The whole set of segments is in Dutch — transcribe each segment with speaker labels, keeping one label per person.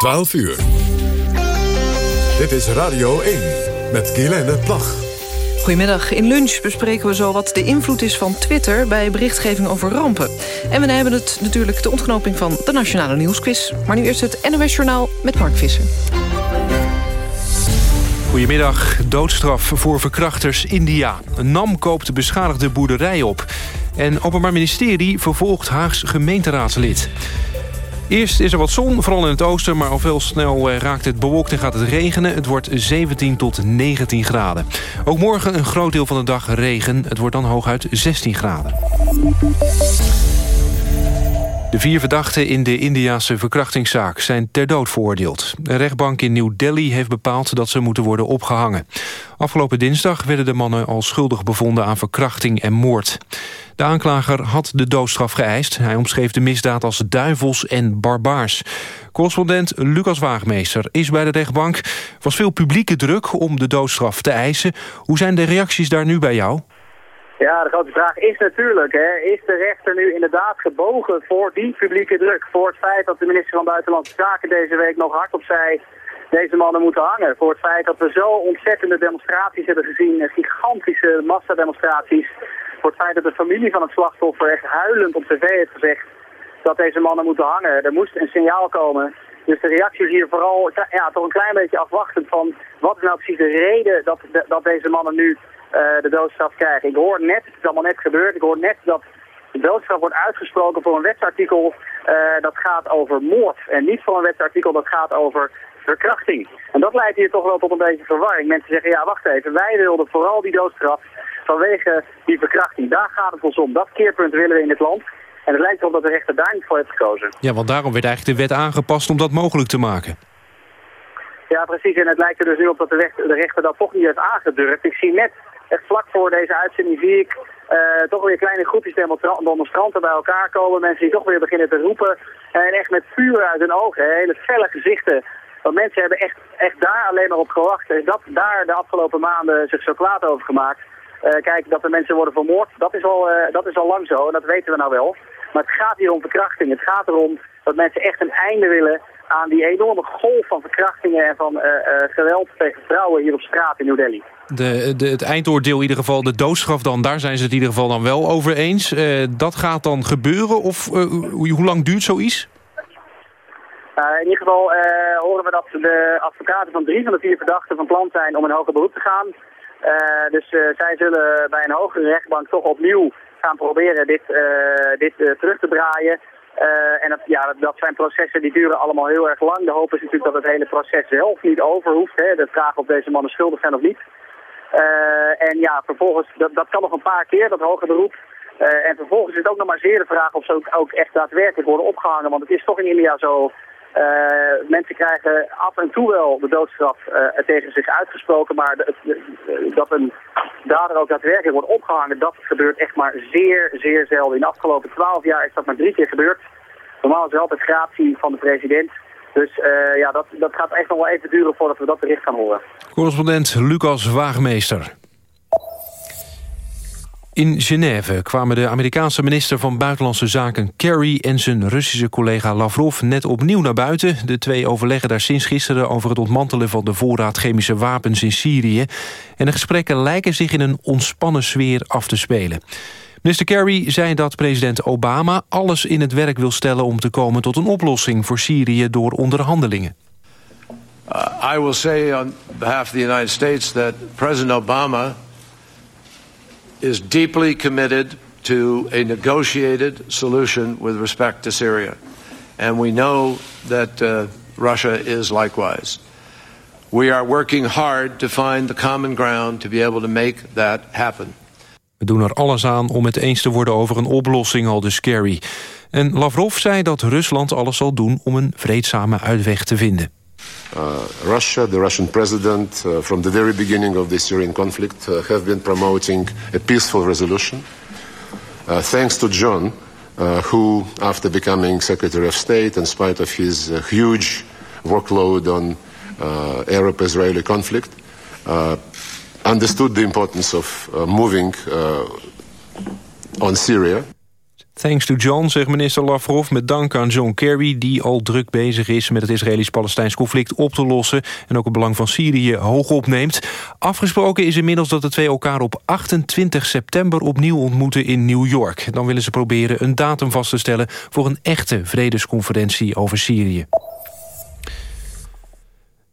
Speaker 1: 12 uur. Dit is Radio 1 met Guylaine Plag.
Speaker 2: Goedemiddag. In lunch bespreken we zo wat de invloed is van Twitter... bij berichtgeving over rampen. En we hebben het natuurlijk de ontknoping van de Nationale Nieuwsquiz. Maar nu eerst het NOS Journaal met Mark Visser.
Speaker 3: Goedemiddag. Doodstraf voor verkrachters India. NAM koopt beschadigde boerderij op. En Openbaar Ministerie vervolgt Haags gemeenteraadslid. Eerst is er wat zon, vooral in het oosten... maar al veel snel eh, raakt het bewolkt en gaat het regenen. Het wordt 17 tot 19 graden. Ook morgen een groot deel van de dag regen. Het wordt dan hooguit 16 graden. De vier verdachten in de Indiase verkrachtingszaak zijn ter dood veroordeeld. De rechtbank in New Delhi heeft bepaald dat ze moeten worden opgehangen. Afgelopen dinsdag werden de mannen al schuldig bevonden aan verkrachting en moord. De aanklager had de doodstraf geëist. Hij omschreef de misdaad als duivels en barbaars. Correspondent Lucas Waagmeester is bij de rechtbank. Was veel publieke druk om de doodstraf te eisen. Hoe zijn de reacties daar nu bij jou?
Speaker 4: Ja, de grote vraag is natuurlijk, hè, is de rechter nu inderdaad gebogen voor die publieke druk? Voor het feit dat de minister van Buitenlandse Zaken deze week nog hardop zei... deze mannen moeten hangen. Voor het feit dat we zo ontzettende demonstraties hebben gezien, gigantische massademonstraties. Voor het feit dat de familie van het slachtoffer echt huilend op tv heeft gezegd dat deze mannen moeten hangen. Er moest een signaal komen. Dus de reactie is hier vooral ja, toch een klein beetje afwachtend van wat is nou precies de reden dat, dat deze mannen nu de doodstraf krijgen. Ik hoor net, het is allemaal net gebeurd, ik hoor net dat de doodstraf wordt uitgesproken voor een wetsartikel uh, dat gaat over moord. En niet voor een wetsartikel dat gaat over verkrachting. En dat leidt hier toch wel tot een beetje verwarring. Mensen zeggen, ja wacht even, wij wilden vooral die doodstraf vanwege die verkrachting. Daar gaat het ons om. Dat keerpunt willen we in het land. En het lijkt erop dat de rechter daar niet voor heeft gekozen.
Speaker 3: Ja, want daarom werd eigenlijk de wet aangepast om dat mogelijk te maken.
Speaker 4: Ja, precies. En het lijkt er dus nu op dat de rechter, de rechter dat toch niet heeft aangedurfd. Ik zie net echt vlak voor deze uitzending zie ik uh, toch weer kleine groepjes demonstranten bij elkaar komen. Mensen die toch weer beginnen te roepen. En echt met vuur uit hun ogen, hele felle gezichten. Want mensen hebben echt, echt daar alleen maar op gewacht. En dat daar de afgelopen maanden zich zo kwaad over gemaakt. Uh, kijk, dat er mensen worden vermoord, dat is, al, uh, dat is al lang zo. En dat weten we nou wel. Maar het gaat hier om verkrachting. Het gaat erom dat mensen echt een einde willen aan die enorme golf van verkrachtingen en van uh, geweld tegen vrouwen hier op straat in New Delhi
Speaker 3: de, de, het eindoordeel, in ieder geval de doodstraf dan... daar zijn ze het in ieder geval dan wel over eens. Uh, dat gaat dan gebeuren of hoe lang duurt zoiets?
Speaker 4: Uh, in ieder geval horen we dat de advocaten van drie van de vier verdachten van plan zijn om in hoger beroep te gaan. dus zij zullen bij een hogere rechtbank toch opnieuw gaan proberen dit, dit terug te draaien. Uh, en dat, ja, dat zijn processen die duren allemaal heel erg lang. De hoop is natuurlijk dat het hele proces zelf niet over hoeft. Hè. De vraag of deze mannen schuldig zijn of niet. Uh, en ja, vervolgens, dat, dat kan nog een paar keer, dat hoge beroep. Uh, en vervolgens is het ook nog maar zeer de vraag of ze ook, ook echt daadwerkelijk worden opgehangen. Want het is toch in India zo, uh, mensen krijgen af en toe wel de doodstraf tegen zich uitgesproken. Maar dat een dader ook daadwerkelijk wordt opgehangen, dat gebeurt echt maar zeer, zeer zelden. In de afgelopen twaalf jaar is dat maar drie keer gebeurd. Normaal is er altijd gratie van de president. Dus uh, ja, dat, dat gaat echt nog wel even duren voordat we dat bericht gaan horen.
Speaker 3: Correspondent Lucas Waagmeester. In Genève kwamen de Amerikaanse minister van Buitenlandse Zaken Kerry... en zijn Russische collega Lavrov net opnieuw naar buiten. De twee overleggen daar sinds gisteren over het ontmantelen... van de voorraad chemische wapens in Syrië. En de gesprekken lijken zich in een ontspannen sfeer af te spelen. Minister Kerry zei dat president Obama alles in het werk wil stellen... om te komen tot een oplossing voor Syrië door onderhandelingen.
Speaker 5: Uh, I will say on behalf of the United States that President Obama is deeply committed to a negotiated solution with respect to Syria. And we know that uh, Russia is likewise. We are working hard to find the common ground to be able to make that happen.
Speaker 3: We doen er alles aan om het eens te worden over een oplossing, al de scary. En Lavrov zei dat Rusland alles zal doen om een vreedzame uitweg te vinden.
Speaker 6: Uh, Russia, the Russian president, uh, from the very beginning of the Syrian conflict, uh, have been promoting a peaceful resolution. Uh, thanks to John, uh, who, after becoming Secretary of State, in spite of his huge workload on Arab-Israeli conflict, understood the importance of moving on Syria.
Speaker 3: Thanks to John, zegt minister Lavrov met dank aan John Kerry... die al druk bezig is met het Israëlisch-Palestijns conflict op te lossen... en ook het belang van Syrië hoog opneemt. Afgesproken is inmiddels dat de twee elkaar op 28 september... opnieuw ontmoeten in New York. Dan willen ze proberen een datum vast te stellen... voor een echte vredesconferentie over Syrië.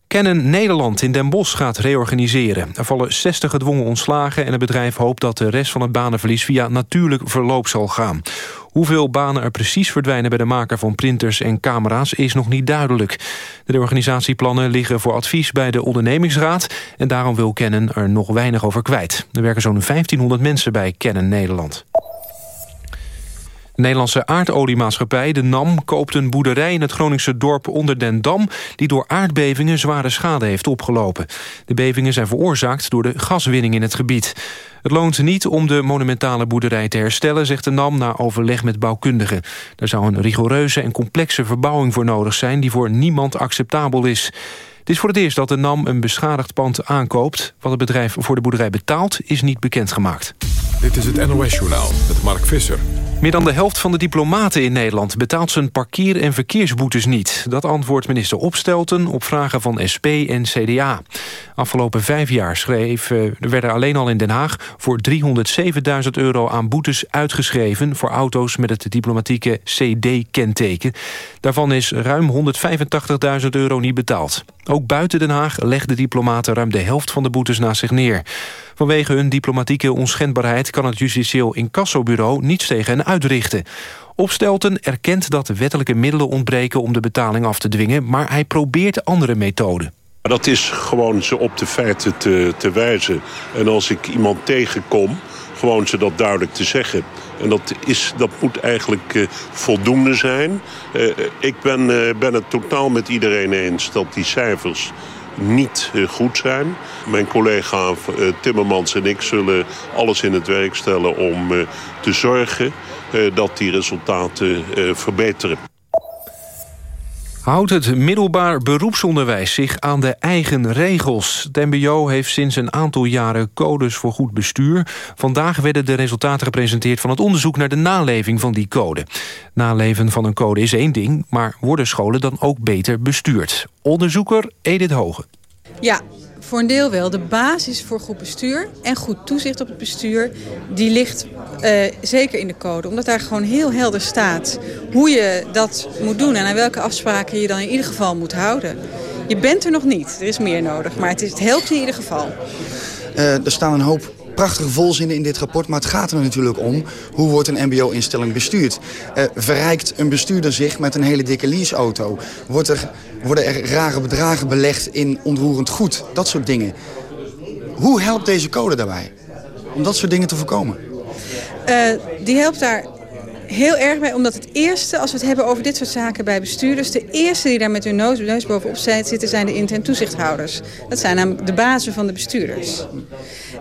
Speaker 3: Canon Nederland in Den Bosch gaat reorganiseren. Er vallen 60 gedwongen ontslagen en het bedrijf hoopt dat de rest van het banenverlies via natuurlijk verloop zal gaan. Hoeveel banen er precies verdwijnen bij de maker van printers en camera's is nog niet duidelijk. De reorganisatieplannen liggen voor advies bij de ondernemingsraad en daarom wil Canon er nog weinig over kwijt. Er werken zo'n 1500 mensen bij Canon Nederland. De Nederlandse aardoliemaatschappij, de NAM, koopt een boerderij in het Groningse dorp Onder den Dam... die door aardbevingen zware schade heeft opgelopen. De bevingen zijn veroorzaakt door de gaswinning in het gebied. Het loont niet om de monumentale boerderij te herstellen, zegt de NAM na overleg met bouwkundigen. Er zou een rigoureuze en complexe verbouwing voor nodig zijn die voor niemand acceptabel is. Het is voor het eerst dat de NAM een beschadigd pand aankoopt. Wat het bedrijf voor de boerderij betaalt, is niet bekendgemaakt.
Speaker 1: Dit is het NOS-journaal met Mark Visser.
Speaker 3: Meer dan de helft van de diplomaten in Nederland betaalt zijn parkeer- en verkeersboetes niet. Dat antwoordt minister Opstelten op vragen van SP en CDA. Afgelopen vijf jaar schreef, er werden alleen al in Den Haag voor 307.000 euro aan boetes uitgeschreven voor auto's met het diplomatieke CD-kenteken. Daarvan is ruim 185.000 euro niet betaald. Ook buiten Den Haag legden diplomaten ruim de helft van de boetes naast zich neer. Vanwege hun diplomatieke onschendbaarheid kan het justitieel incassobureau niets tegen hen uitrichten. Opstelten erkent dat wettelijke middelen ontbreken om de betaling af te dwingen, maar hij probeert andere methoden.
Speaker 7: Dat is gewoon ze op de feiten te, te wijzen. En als ik iemand tegenkom, gewoon ze dat duidelijk te zeggen. En dat, is, dat moet eigenlijk uh, voldoende zijn. Uh, ik ben, ben het totaal met iedereen eens dat die cijfers niet goed zijn. Mijn collega Timmermans en ik zullen alles in het werk stellen om te zorgen dat die resultaten verbeteren.
Speaker 3: Houdt het middelbaar beroepsonderwijs zich aan de eigen regels? Het mbo heeft sinds een aantal jaren codes voor goed bestuur. Vandaag werden de resultaten gepresenteerd van het onderzoek... naar de naleving van die code. Naleven van een code is één ding, maar worden scholen dan ook beter bestuurd? Onderzoeker Edith Hoge.
Speaker 8: Ja, voor een deel wel. De basis voor goed bestuur en goed toezicht op het bestuur... die ligt uh, zeker in de code. Omdat daar gewoon heel helder staat hoe je dat moet doen... en aan welke afspraken je dan in ieder geval moet houden. Je bent er nog niet. Er is meer nodig. Maar het, is, het helpt in ieder geval.
Speaker 9: Uh, er staan een hoop prachtige volzinnen in dit rapport. Maar het gaat er natuurlijk om hoe wordt een mbo-instelling bestuurd. Uh, verrijkt een bestuurder zich met een hele dikke leaseauto? Wordt er, worden er rare bedragen belegd in onroerend goed? Dat soort dingen. Hoe helpt deze code daarbij? Om dat soort dingen te voorkomen?
Speaker 8: Uh, die helpt daar heel erg bij, omdat het eerste, als we het hebben over dit soort zaken bij bestuurders... de eerste die daar met hun neus, bovenop zitten, zijn de intern toezichthouders. Dat zijn namelijk de bazen van de bestuurders.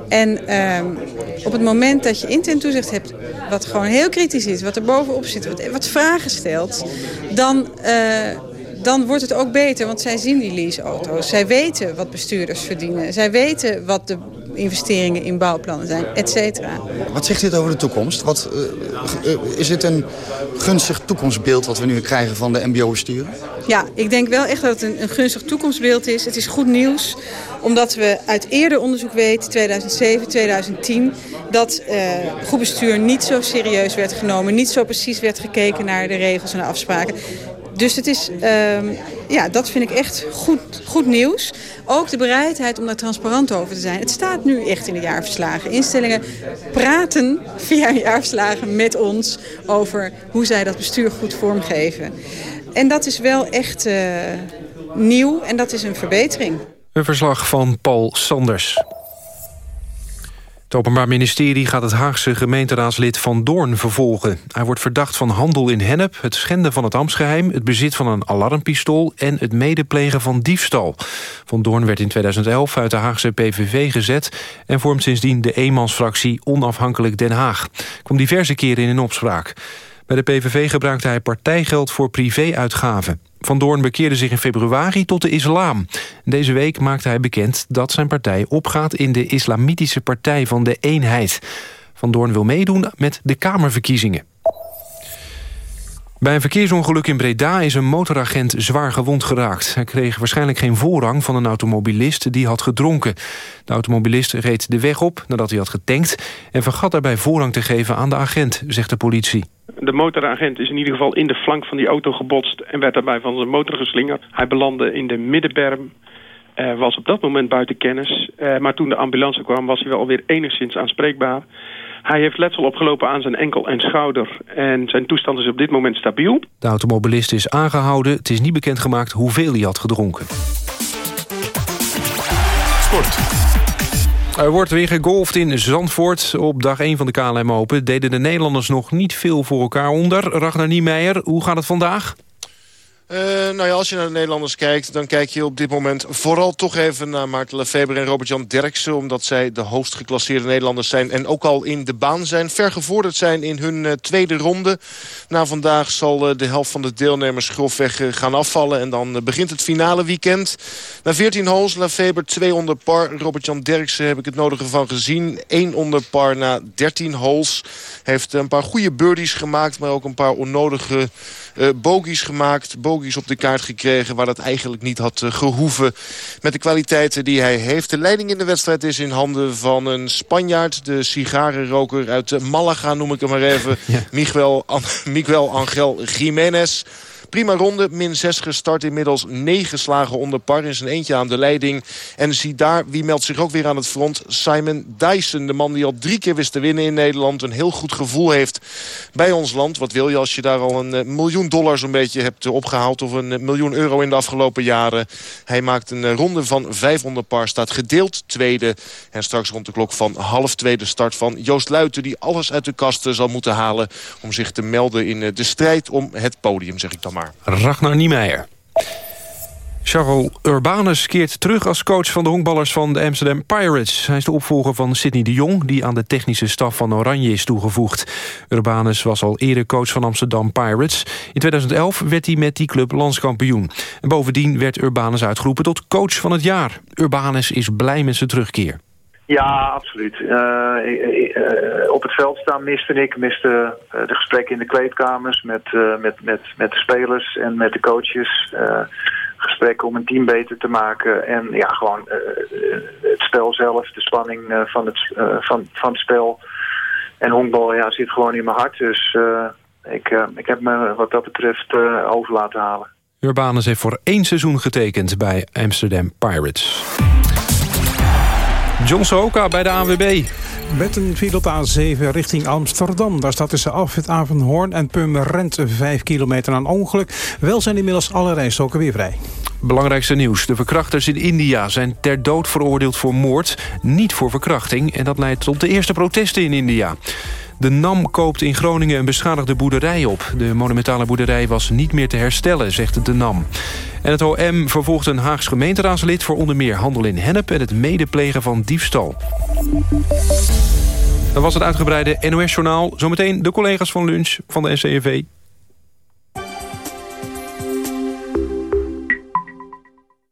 Speaker 8: En um, op het moment dat je intern toezicht hebt, wat gewoon heel kritisch is... wat er bovenop zit, wat, wat vragen stelt, dan... Uh, dan wordt het ook beter, want zij zien die leaseauto's. Zij weten wat bestuurders verdienen. Zij weten wat de investeringen in bouwplannen zijn, et cetera.
Speaker 9: Wat zegt dit over de toekomst? Wat, uh, uh, is dit een gunstig toekomstbeeld wat we nu krijgen van de mbo-besturen?
Speaker 8: Ja, ik denk wel echt dat het een, een gunstig toekomstbeeld is. Het is goed nieuws, omdat we uit eerder onderzoek weten, 2007, 2010... dat uh, goed bestuur niet zo serieus werd genomen, niet zo precies werd gekeken naar de regels en de afspraken. Dus het is, uh, ja, dat vind ik echt goed, goed nieuws. Ook de bereidheid om daar transparant over te zijn. Het staat nu echt in de jaarverslagen. Instellingen praten via jaarverslagen met ons over hoe zij dat bestuur goed vormgeven. En dat is wel echt uh, nieuw en dat is een verbetering.
Speaker 3: Een verslag van Paul Sanders. Het Openbaar Ministerie gaat het Haagse gemeenteraadslid Van Doorn vervolgen. Hij wordt verdacht van handel in hennep, het schenden van het ambtsgeheim... het bezit van een alarmpistool en het medeplegen van diefstal. Van Doorn werd in 2011 uit de Haagse PVV gezet... en vormt sindsdien de eenmansfractie Onafhankelijk Den Haag. Kwam diverse keren in een opspraak. Bij de PVV gebruikte hij partijgeld voor privéuitgaven. Van Doorn bekeerde zich in februari tot de islam. Deze week maakte hij bekend dat zijn partij opgaat... in de Islamitische Partij van de Eenheid. Van Doorn wil meedoen met de Kamerverkiezingen. Bij een verkeersongeluk in Breda is een motoragent zwaar gewond geraakt. Hij kreeg waarschijnlijk geen voorrang van een automobilist die had gedronken. De automobilist reed de weg op nadat hij had getankt... en vergat daarbij voorrang te geven aan de agent, zegt de politie.
Speaker 10: De motoragent is in ieder geval in de flank van die auto gebotst... en werd daarbij van zijn motor geslingerd. Hij belandde in de middenberm, uh, was op dat moment buiten kennis. Uh, maar toen de ambulance kwam was hij wel alweer enigszins aanspreekbaar... Hij heeft letsel opgelopen aan zijn enkel en schouder. En zijn toestand is op dit moment stabiel.
Speaker 3: De automobilist is aangehouden. Het is niet bekendgemaakt hoeveel hij had gedronken.
Speaker 1: Sport.
Speaker 3: Er wordt weer gegolfd in Zandvoort. Op dag 1 van de KLM Open deden de Nederlanders nog niet veel voor elkaar onder. Ragnar Niemeyer, hoe gaat het vandaag?
Speaker 11: Uh, nou ja, als je naar de Nederlanders kijkt... dan kijk je op dit moment vooral toch even naar Maarten Lefeber en Robert-Jan Derksen... omdat zij de hoogst geclasseerde Nederlanders zijn... en ook al in de baan zijn, vergevorderd zijn in hun uh, tweede ronde. Na vandaag zal uh, de helft van de deelnemers grofweg gaan afvallen... en dan begint het finale weekend. Na 14 holes, Lefeber 2 onder par. Robert-Jan Derksen heb ik het nodige van gezien. 1 onder par na 13 holes. Heeft een paar goede birdies gemaakt, maar ook een paar onnodige bogies gemaakt. Op de kaart gekregen waar dat eigenlijk niet had uh, gehoeven. Met de kwaliteiten die hij heeft. De leiding in de wedstrijd is in handen van een Spanjaard. De sigarenroker uit Malaga noem ik hem maar even. Ja. Miguel, Miguel Angel Jiménez. Prima ronde, min 6 gestart. Inmiddels 9 slagen onder par. In zijn eentje aan de leiding. En zie daar, wie meldt zich ook weer aan het front? Simon Dyson, de man die al drie keer wist te winnen in Nederland. Een heel goed gevoel heeft bij ons land. Wat wil je als je daar al een uh, miljoen dollar zo'n beetje hebt opgehaald... of een uh, miljoen euro in de afgelopen jaren. Hij maakt een ronde van 500 par, staat gedeeld tweede. En straks rond de klok van half tweede start van Joost Luiten... die alles uit de kast zal moeten halen om zich te melden in de strijd om het podium, zeg ik dan maar.
Speaker 3: Ragnar Niemeyer. Charles Urbanus keert terug als coach van de honkballers van de Amsterdam Pirates. Hij is de opvolger van Sidney de Jong, die aan de technische staf van Oranje is toegevoegd. Urbanus was al eerder coach van Amsterdam Pirates. In 2011 werd hij met die club landskampioen. En bovendien werd Urbanus uitgeroepen tot coach van het jaar. Urbanus is blij met zijn terugkeer.
Speaker 12: Ja, absoluut. Uh, uh, op het veld staan miste ik. Miste uh, de gesprekken in de kleedkamers met, met, met, met de spelers en met de coaches. gesprekken om een team beter te maken. En ja, gewoon het spel zelf, de spanning van, het, van, van het spel. En honkbal ja, zit gewoon in mijn hart. Dus ik, ik heb me wat dat betreft over laten halen.
Speaker 3: Urbanus heeft voor één seizoen getekend bij Amsterdam Pirates. John Sohoka bij de ANWB.
Speaker 13: Met een file A7 richting Amsterdam. Daar staat tussen Afwit Avenhoorn en Purmerend 5 kilometer aan ongeluk. Wel zijn inmiddels alle rijstroken weer vrij.
Speaker 3: Belangrijkste nieuws. De verkrachters in India zijn ter dood veroordeeld voor moord. Niet voor verkrachting. En dat leidt tot de eerste protesten in India. De NAM koopt in Groningen een beschadigde boerderij op. De monumentale boerderij was niet meer te herstellen, zegt de NAM. En het OM vervolgt een Haags gemeenteraadslid... voor onder meer handel in hennep en het medeplegen van diefstal. Dat was het uitgebreide NOS-journaal. Zometeen de collega's van lunch van de NCRV.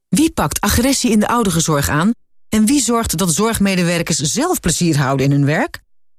Speaker 14: Wie pakt agressie in de ouderenzorg aan? En wie zorgt dat zorgmedewerkers zelf plezier houden in hun werk?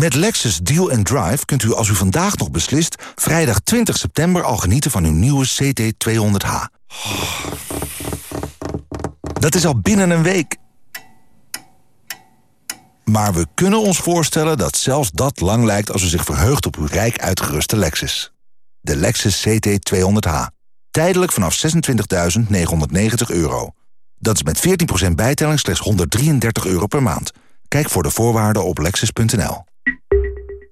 Speaker 15: Met Lexus Deal Drive kunt u als u vandaag nog beslist... vrijdag 20 september al genieten van uw nieuwe CT200H. Dat is al binnen een week. Maar we kunnen ons voorstellen dat zelfs dat lang lijkt... als u zich verheugt op uw rijk uitgeruste Lexus. De Lexus CT200H. Tijdelijk vanaf 26.990 euro. Dat is met 14% bijtelling slechts 133 euro per maand. Kijk voor de voorwaarden op lexus.nl.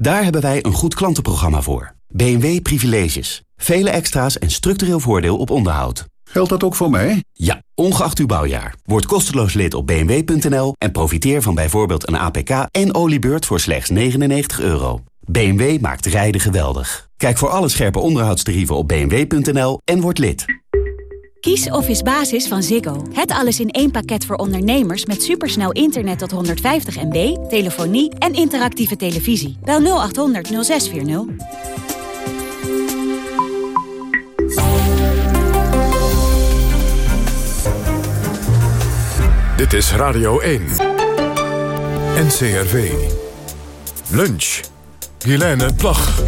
Speaker 16: Daar hebben wij een goed klantenprogramma voor. BMW Privileges. Vele extra's en structureel voordeel op onderhoud.
Speaker 17: Geldt dat ook voor mij?
Speaker 16: Ja, ongeacht uw bouwjaar. Word kosteloos lid op bmw.nl en profiteer van bijvoorbeeld een APK en oliebeurt voor slechts 99 euro. BMW maakt rijden geweldig. Kijk voor alle scherpe onderhoudstarieven op bmw.nl en word lid.
Speaker 18: Kies Office Basis van Ziggo. Het alles in één pakket voor ondernemers met supersnel internet tot 150 MB, telefonie en interactieve televisie. Bel 0800 0640.
Speaker 1: Dit is Radio 1. NCRV. Lunch. Helene Plag.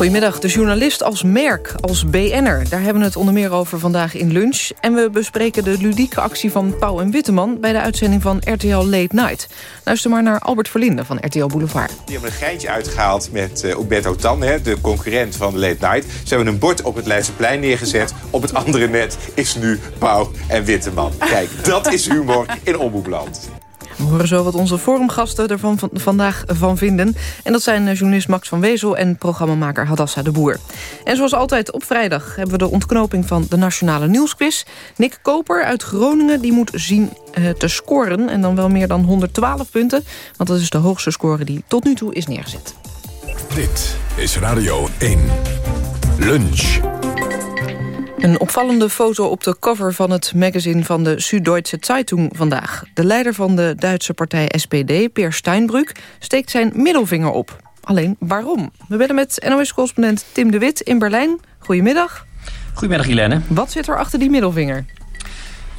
Speaker 2: Goedemiddag, de journalist als merk, als BN'er. Daar hebben we het onder meer over vandaag in lunch. En we bespreken de ludieke actie van Pauw en Witteman... bij de uitzending van RTL Late Night. Luister maar naar Albert Verlinde van RTL Boulevard.
Speaker 19: Die hebben een geintje uitgehaald met uh, Umberto Tan, hè, de concurrent van Late Night. Ze hebben een bord op het Leidseplein neergezet. Op het andere net is nu Pauw en Witteman. Kijk, dat is humor in Omroepland.
Speaker 2: We horen zo wat onze forumgasten ervan van, vandaag van vinden. En dat zijn eh, journalist Max van Wezel en programmamaker Hadassa de Boer. En zoals altijd op vrijdag hebben we de ontknoping van de Nationale Nieuwsquiz. Nick Koper uit Groningen die moet zien uh, te scoren. En dan wel meer dan 112 punten. Want dat is de hoogste score die tot nu toe is neergezet.
Speaker 1: Dit is Radio 1. Lunch.
Speaker 2: Een opvallende foto op de cover van het magazine van de Süddeutsche Zeitung vandaag. De leider van de Duitse partij SPD, Peer Steinbrück, steekt zijn middelvinger op. Alleen waarom? We bellen met NOS-correspondent Tim de Wit in Berlijn. Goedemiddag.
Speaker 20: Goedemiddag, Helene.
Speaker 2: Wat zit er achter die middelvinger?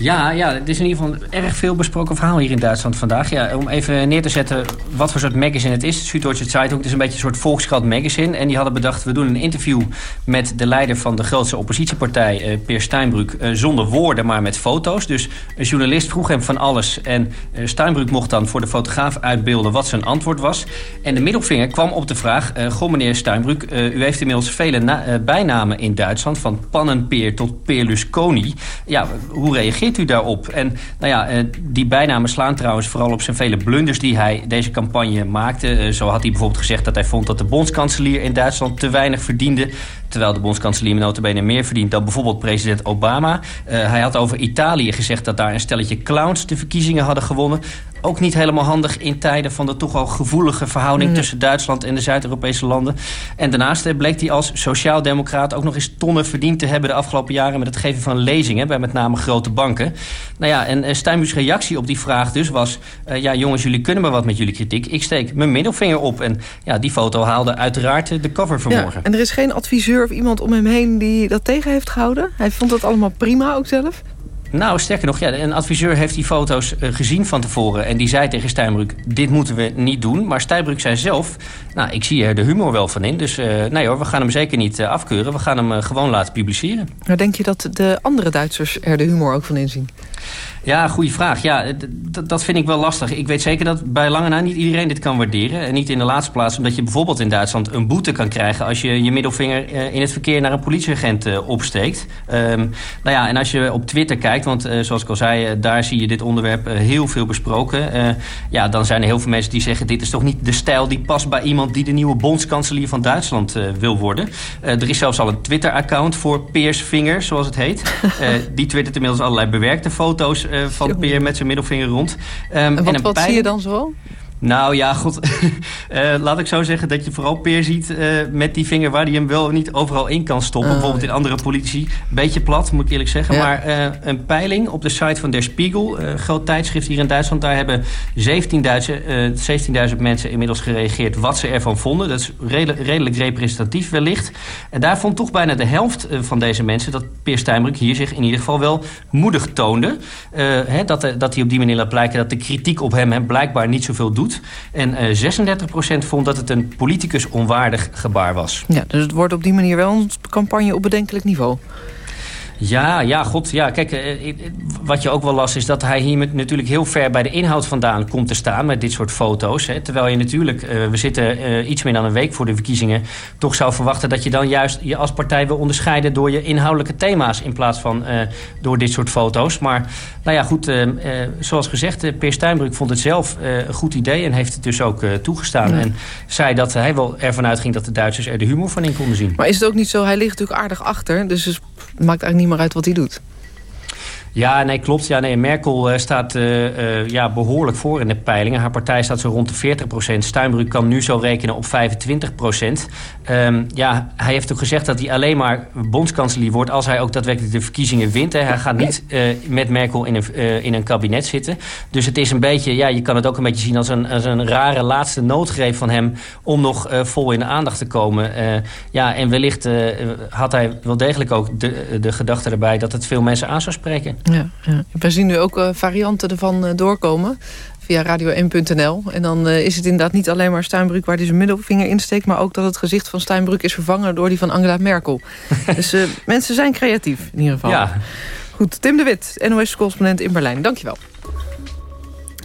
Speaker 20: Ja, ja, het is in ieder geval een erg veel besproken verhaal hier in Duitsland vandaag. Ja, om even neer te zetten wat voor soort magazine het is. Süddeutsche Zeitung, het is een beetje een soort Volkskrant magazine. En die hadden bedacht, we doen een interview met de leider van de grootste oppositiepartij, eh, Peer Steinbrück, eh, zonder woorden, maar met foto's. Dus een journalist vroeg hem van alles. En eh, Steinbrück mocht dan voor de fotograaf uitbeelden wat zijn antwoord was. En de middelvinger kwam op de vraag, goh meneer Steinbrück, u heeft inmiddels vele bijnamen in Duitsland, van Pannenpeer tot Peerlusconi. Ja, hoe reageert u daarop? En nou ja, eh, die bijnamen slaan trouwens vooral op zijn vele blunders die hij deze campagne maakte. Eh, zo had hij bijvoorbeeld gezegd dat hij vond dat de bondskanselier in Duitsland te weinig verdiende. Terwijl de bondskanselier notabene meer verdient dan bijvoorbeeld president Obama. Uh, hij had over Italië gezegd dat daar een stelletje clowns de verkiezingen hadden gewonnen ook niet helemaal handig in tijden van de toch al gevoelige verhouding... Nee. tussen Duitsland en de Zuid-Europese landen. En daarnaast bleek hij als sociaaldemocraat ook nog eens tonnen verdiend te hebben... de afgelopen jaren met het geven van lezingen bij met name grote banken. Nou ja, en Steinbu's reactie op die vraag dus was... Uh, ja jongens, jullie kunnen maar wat met jullie kritiek. Ik steek mijn middelvinger op. En ja, die foto haalde uiteraard de cover vanmorgen.
Speaker 2: Ja, en er is geen adviseur of iemand om hem heen die dat tegen heeft gehouden? Hij vond dat allemaal prima ook zelf?
Speaker 20: Nou, sterker nog, ja, een adviseur heeft die foto's uh, gezien van tevoren... en die zei tegen Steinbrück, dit moeten we niet doen. Maar Steinbrück zei zelf, nou, ik zie er de humor wel van in. Dus uh, nee hoor, we gaan hem zeker niet uh, afkeuren. We gaan hem gewoon laten publiceren.
Speaker 2: Maar denk je dat de andere Duitsers er de humor ook van inzien?
Speaker 20: Ja, goede vraag. Ja, dat vind ik wel lastig. Ik weet zeker dat bij lange na niet iedereen dit kan waarderen. En niet in de laatste plaats omdat je bijvoorbeeld in Duitsland een boete kan krijgen... als je je middelvinger in het verkeer naar een politieagent opsteekt. Um, nou ja, en als je op Twitter kijkt, want uh, zoals ik al zei... Uh, daar zie je dit onderwerp uh, heel veel besproken. ja, dan zijn er heel veel mensen die zeggen... dit is toch niet de stijl die past bij iemand... die de nieuwe bondskanselier van Duitsland wil worden. er is zelfs al een Twitter-account voor Peers Vinger, zoals het heet. die twittert inmiddels allerlei bewerkte foto's van Peer met zijn middelvinger rond.
Speaker 2: Um, wat, en een wat zie je dan zo?
Speaker 20: Nou ja, god. uh, laat ik zo zeggen dat je vooral Peer ziet uh, met die vinger waar hij hem wel niet overal in kan stoppen. Uh, Bijvoorbeeld in andere politici. Beetje plat, moet ik eerlijk zeggen. Ja. Maar uh, een peiling op de site van Der Spiegel, groot tijdschrift hier in Duitsland. Daar hebben 17.000 mensen inmiddels gereageerd wat ze ervan vonden. Dat is redelijk, redelijk representatief wellicht. En daar vond toch bijna de helft van deze mensen dat Peer Steinbrück hier zich in ieder geval wel moedig toonde. Hè, dat, dat hij op die manier laat blijken dat de kritiek op hem, hem blijkbaar niet zoveel doet. En uh, 36% vond dat het een politicus onwaardig gebaar was.
Speaker 2: Ja, dus het wordt op die manier wel een campagne op bedenkelijk niveau.
Speaker 20: Ja, ja, god. Ja, kijk, eh, wat je ook wel las is dat hij hier met, natuurlijk heel ver bij de inhoud vandaan komt te staan met dit soort foto's. Hè. Terwijl je natuurlijk, uh, we zitten uh, iets meer dan een week voor de verkiezingen, toch zou verwachten dat je dan juist je als partij wil onderscheiden door je inhoudelijke thema's in plaats van uh, door dit soort foto's. Maar nou ja, goed, zoals gezegd, Peer Steinbrück vond het zelf een goed idee en heeft het dus ook toegestaan. Ja. En zei dat hij wel ervan uitging dat de Duitsers er de humor van in konden zien.
Speaker 2: Maar is het ook niet zo, hij ligt natuurlijk aardig achter, dus het maakt eigenlijk niet meer uit wat hij doet.
Speaker 20: Ja, nee, klopt. Ja, nee, Merkel uh, staat uh, uh, ja, behoorlijk voor in de peilingen. Haar partij staat zo rond de 40 procent. Steinbrück kan nu zo rekenen op 25 procent. Um, ja, hij heeft ook gezegd dat hij alleen maar bondskanselier wordt... als hij ook daadwerkelijk de verkiezingen wint. Hij gaat niet met Merkel in een, in een kabinet zitten. Dus het is een beetje... Ja, je kan het ook een beetje zien als een, als een rare laatste noodgreep van hem... om nog vol in de aandacht te komen. ja, en wellicht had hij wel degelijk ook de, de gedachte erbij... dat het veel mensen aan zou spreken.
Speaker 2: Ja, ja. We zien nu ook uh, varianten ervan uh, doorkomen via radio1.nl. En dan uh, is het inderdaad niet alleen maar Steinbrück waar hij zijn middelvinger insteekt... maar ook dat het gezicht van Steinbrück is vervangen door die van Angela Merkel. dus mensen zijn creatief in ieder geval.
Speaker 20: Ja.
Speaker 2: Goed, Tim de Wit, NOS-correspondent in Berlijn. Dankjewel.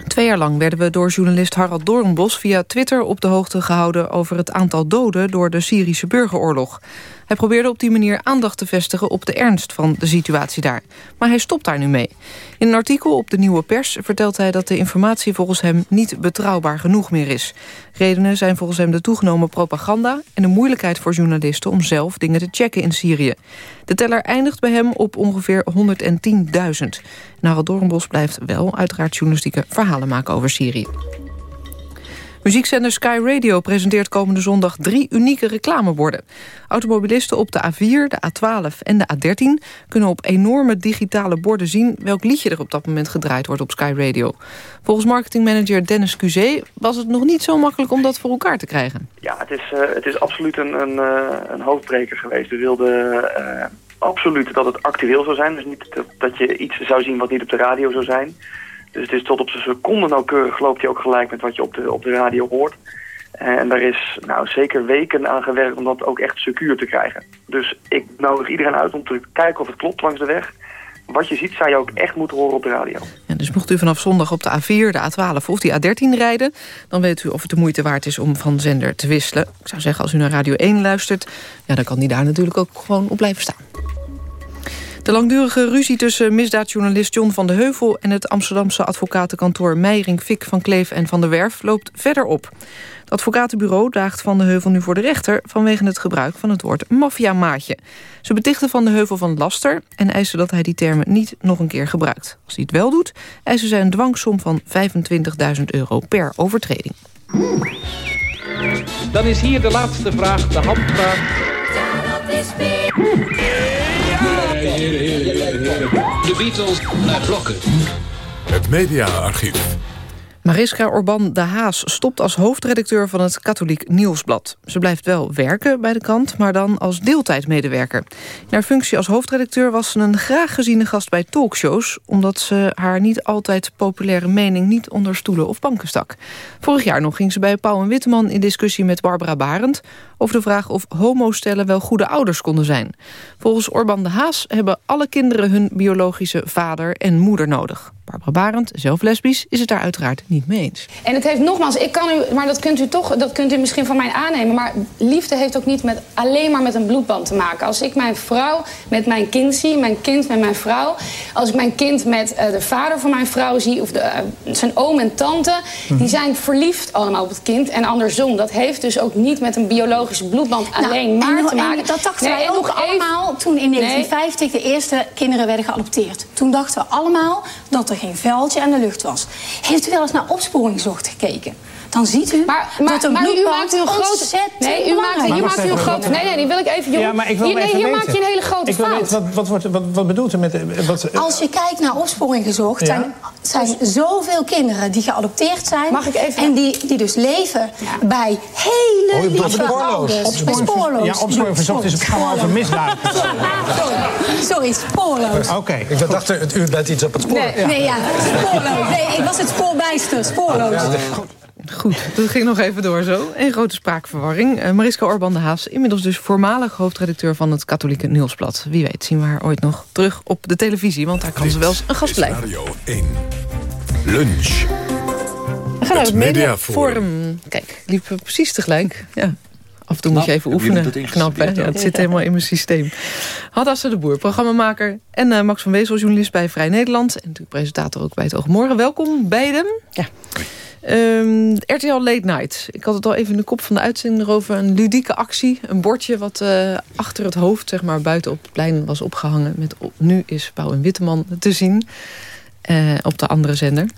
Speaker 2: Twee jaar lang werden we door journalist Harald Doornbos via Twitter op de hoogte gehouden over het aantal doden door de Syrische burgeroorlog. Hij probeerde op die manier aandacht te vestigen op de ernst van de situatie daar. Maar hij stopt daar nu mee. In een artikel op de Nieuwe Pers vertelt hij dat de informatie volgens hem niet betrouwbaar genoeg meer is. Redenen zijn volgens hem de toegenomen propaganda en de moeilijkheid voor journalisten om zelf dingen te checken in Syrië. De teller eindigt bij hem op ongeveer 110.000. Harald Doornbos blijft wel uiteraard journalistieke verhalen maken over Syrië. Muziekzender Sky Radio presenteert komende zondag drie unieke reclameborden. Automobilisten op de A4, de A12 en de A13 kunnen op enorme digitale borden zien welk liedje er op dat moment gedraaid wordt op Sky Radio. Volgens marketingmanager Dennis Cusé was het nog niet zo makkelijk om dat voor elkaar te krijgen.
Speaker 21: Ja, het is, uh, het is absoluut een, een, uh, een hoofdbreker geweest. We wilden uh, absoluut dat het actueel zou zijn. Dus niet dat je iets zou zien wat niet op de radio zou zijn. Dus het is tot op zijn seconde nauwkeurig loopt hij ook gelijk met wat je op de, op de radio hoort. En daar is nou, zeker weken aan gewerkt om dat ook echt secuur te krijgen. Dus ik nodig iedereen uit om te kijken of het klopt langs de weg. Wat je ziet zou je ook echt moeten horen op de radio.
Speaker 2: Dus mocht u vanaf zondag op de A4, de A12 of die A13 rijden... dan weet u of het de moeite waard is om van zender te wisselen. Ik zou zeggen, als u naar Radio 1 luistert... Ja, dan kan die daar natuurlijk ook gewoon op blijven staan. De langdurige ruzie tussen misdaadjournalist John van de Heuvel... en het Amsterdamse advocatenkantoor Meijering, Fik van Kleef en Van der Werf loopt verder op. Het advocatenbureau daagt Van de Heuvel nu voor de rechter... vanwege het gebruik van het woord maffiamaatje. Ze betichten Van de Heuvel van laster... en eisen dat hij die termen niet nog een keer gebruikt. Als hij het wel doet, eisen zij een dwangsom van 25.000 euro per overtreding.
Speaker 17: Dan is hier de laatste vraag, de handvraag. De Beatles naar blokken.
Speaker 1: Het mediaarchief.
Speaker 2: Mariska Orban de Haas stopt als hoofdredacteur van het Katholiek Nieuwsblad. Ze blijft wel werken bij de krant, maar dan als deeltijdmedewerker. In haar functie als hoofdredacteur was ze een graag geziene gast bij talkshows... omdat ze haar niet altijd populaire mening niet onder stoelen of banken stak. Vorig jaar nog ging ze bij Pauw en Witteman in discussie met Barbara Barend... over de vraag of homostellen wel goede ouders konden zijn. Volgens Orban de Haas hebben alle kinderen hun biologische vader en moeder nodig. Barbara Barend, zelf lesbisch, is het daar uiteraard niet mee eens.
Speaker 22: En het heeft nogmaals, ik kan u, maar dat kunt u toch, dat kunt u misschien van mij aannemen. Maar liefde heeft ook niet met, alleen maar met een bloedband te maken. Als ik mijn vrouw met mijn kind zie, mijn kind met mijn vrouw. Als ik mijn kind met uh, de vader van mijn vrouw zie, of de, uh, zijn oom en tante. Die
Speaker 2: Mhm.
Speaker 22: zijn verliefd allemaal op het kind. En andersom. Dat heeft dus ook niet met een biologische bloedband alleen maar
Speaker 23: en,
Speaker 22: te maken.
Speaker 23: En dat dachten
Speaker 22: Nee,
Speaker 23: wij ook
Speaker 22: even-
Speaker 23: allemaal toen in 1950 de eerste kinderen werden geadopteerd. Toen dachten we allemaal dat er geen vuiltje aan de lucht was. Heeft u wel eens naar opsporingszocht gekeken? Dan ziet u
Speaker 22: Maar, maar,
Speaker 23: dat een
Speaker 22: maar u maakt u een grote...
Speaker 23: ontzettend
Speaker 22: Nee, u maakt,
Speaker 23: belangrijk
Speaker 22: hier maakt u een grote... Nee, nee, die wil ik even...
Speaker 24: Ja, maar ik wil
Speaker 22: hier, nee,
Speaker 24: even
Speaker 22: hier maak je een hele grote
Speaker 24: ik wil
Speaker 22: fout.
Speaker 24: weten, wat, wat, wordt, wat, wat bedoelt u met... eh, Wat,
Speaker 23: Als je kijkt naar opsporing gezocht,
Speaker 24: Ja.
Speaker 23: zijn, zijn zoveel kinderen die geadopteerd zijn.
Speaker 22: Mag ik even-
Speaker 23: En die, die dus leven bij hele
Speaker 24: Oh,
Speaker 23: lieve
Speaker 24: spoorloos.
Speaker 23: spoorloos.
Speaker 24: ja, opsporing verzocht is
Speaker 23: Sorry,
Speaker 24: gaan over misdaad.
Speaker 23: Sorry, spoorloos.
Speaker 24: Oké.
Speaker 25: Ik dacht, u bent iets op het spoor.
Speaker 23: Nee, nee, ja, spoorloos. Nee, ik was het spoorbijster, spoorloos.
Speaker 2: Goed, dat ging nog even door zo. Een grote spraakverwarring. Uh, Mariska Orban de Haas, inmiddels dus voormalig hoofdredacteur van het katholieke Nieuwsblad. Wie weet zien we haar ooit nog terug op de televisie, want daar kan ze wel eens een gast blijven.
Speaker 1: Radio 1. Lunch.
Speaker 2: We gaan naar het Mediaforum. Kijk, liep precies tegelijk. Ja. Af en toe moet je even oefenen. Knap, hè? Ja, het zit helemaal in mijn systeem. Hadassa de Boer, programmamaker. En uh, Max van Wezel, journalist bij Vrij Nederland. En natuurlijk presentator ook bij het Oogmorgen. Welkom, beiden. Ja. Um, RTL Late Night. Ik had het al even in de kop van de uitzending erover. Een ludieke actie. Een bordje wat uh, achter het hoofd, zeg maar, buiten op het plein was opgehangen. Met nu is Pauw en Witteman te zien. Uh, op de andere zender.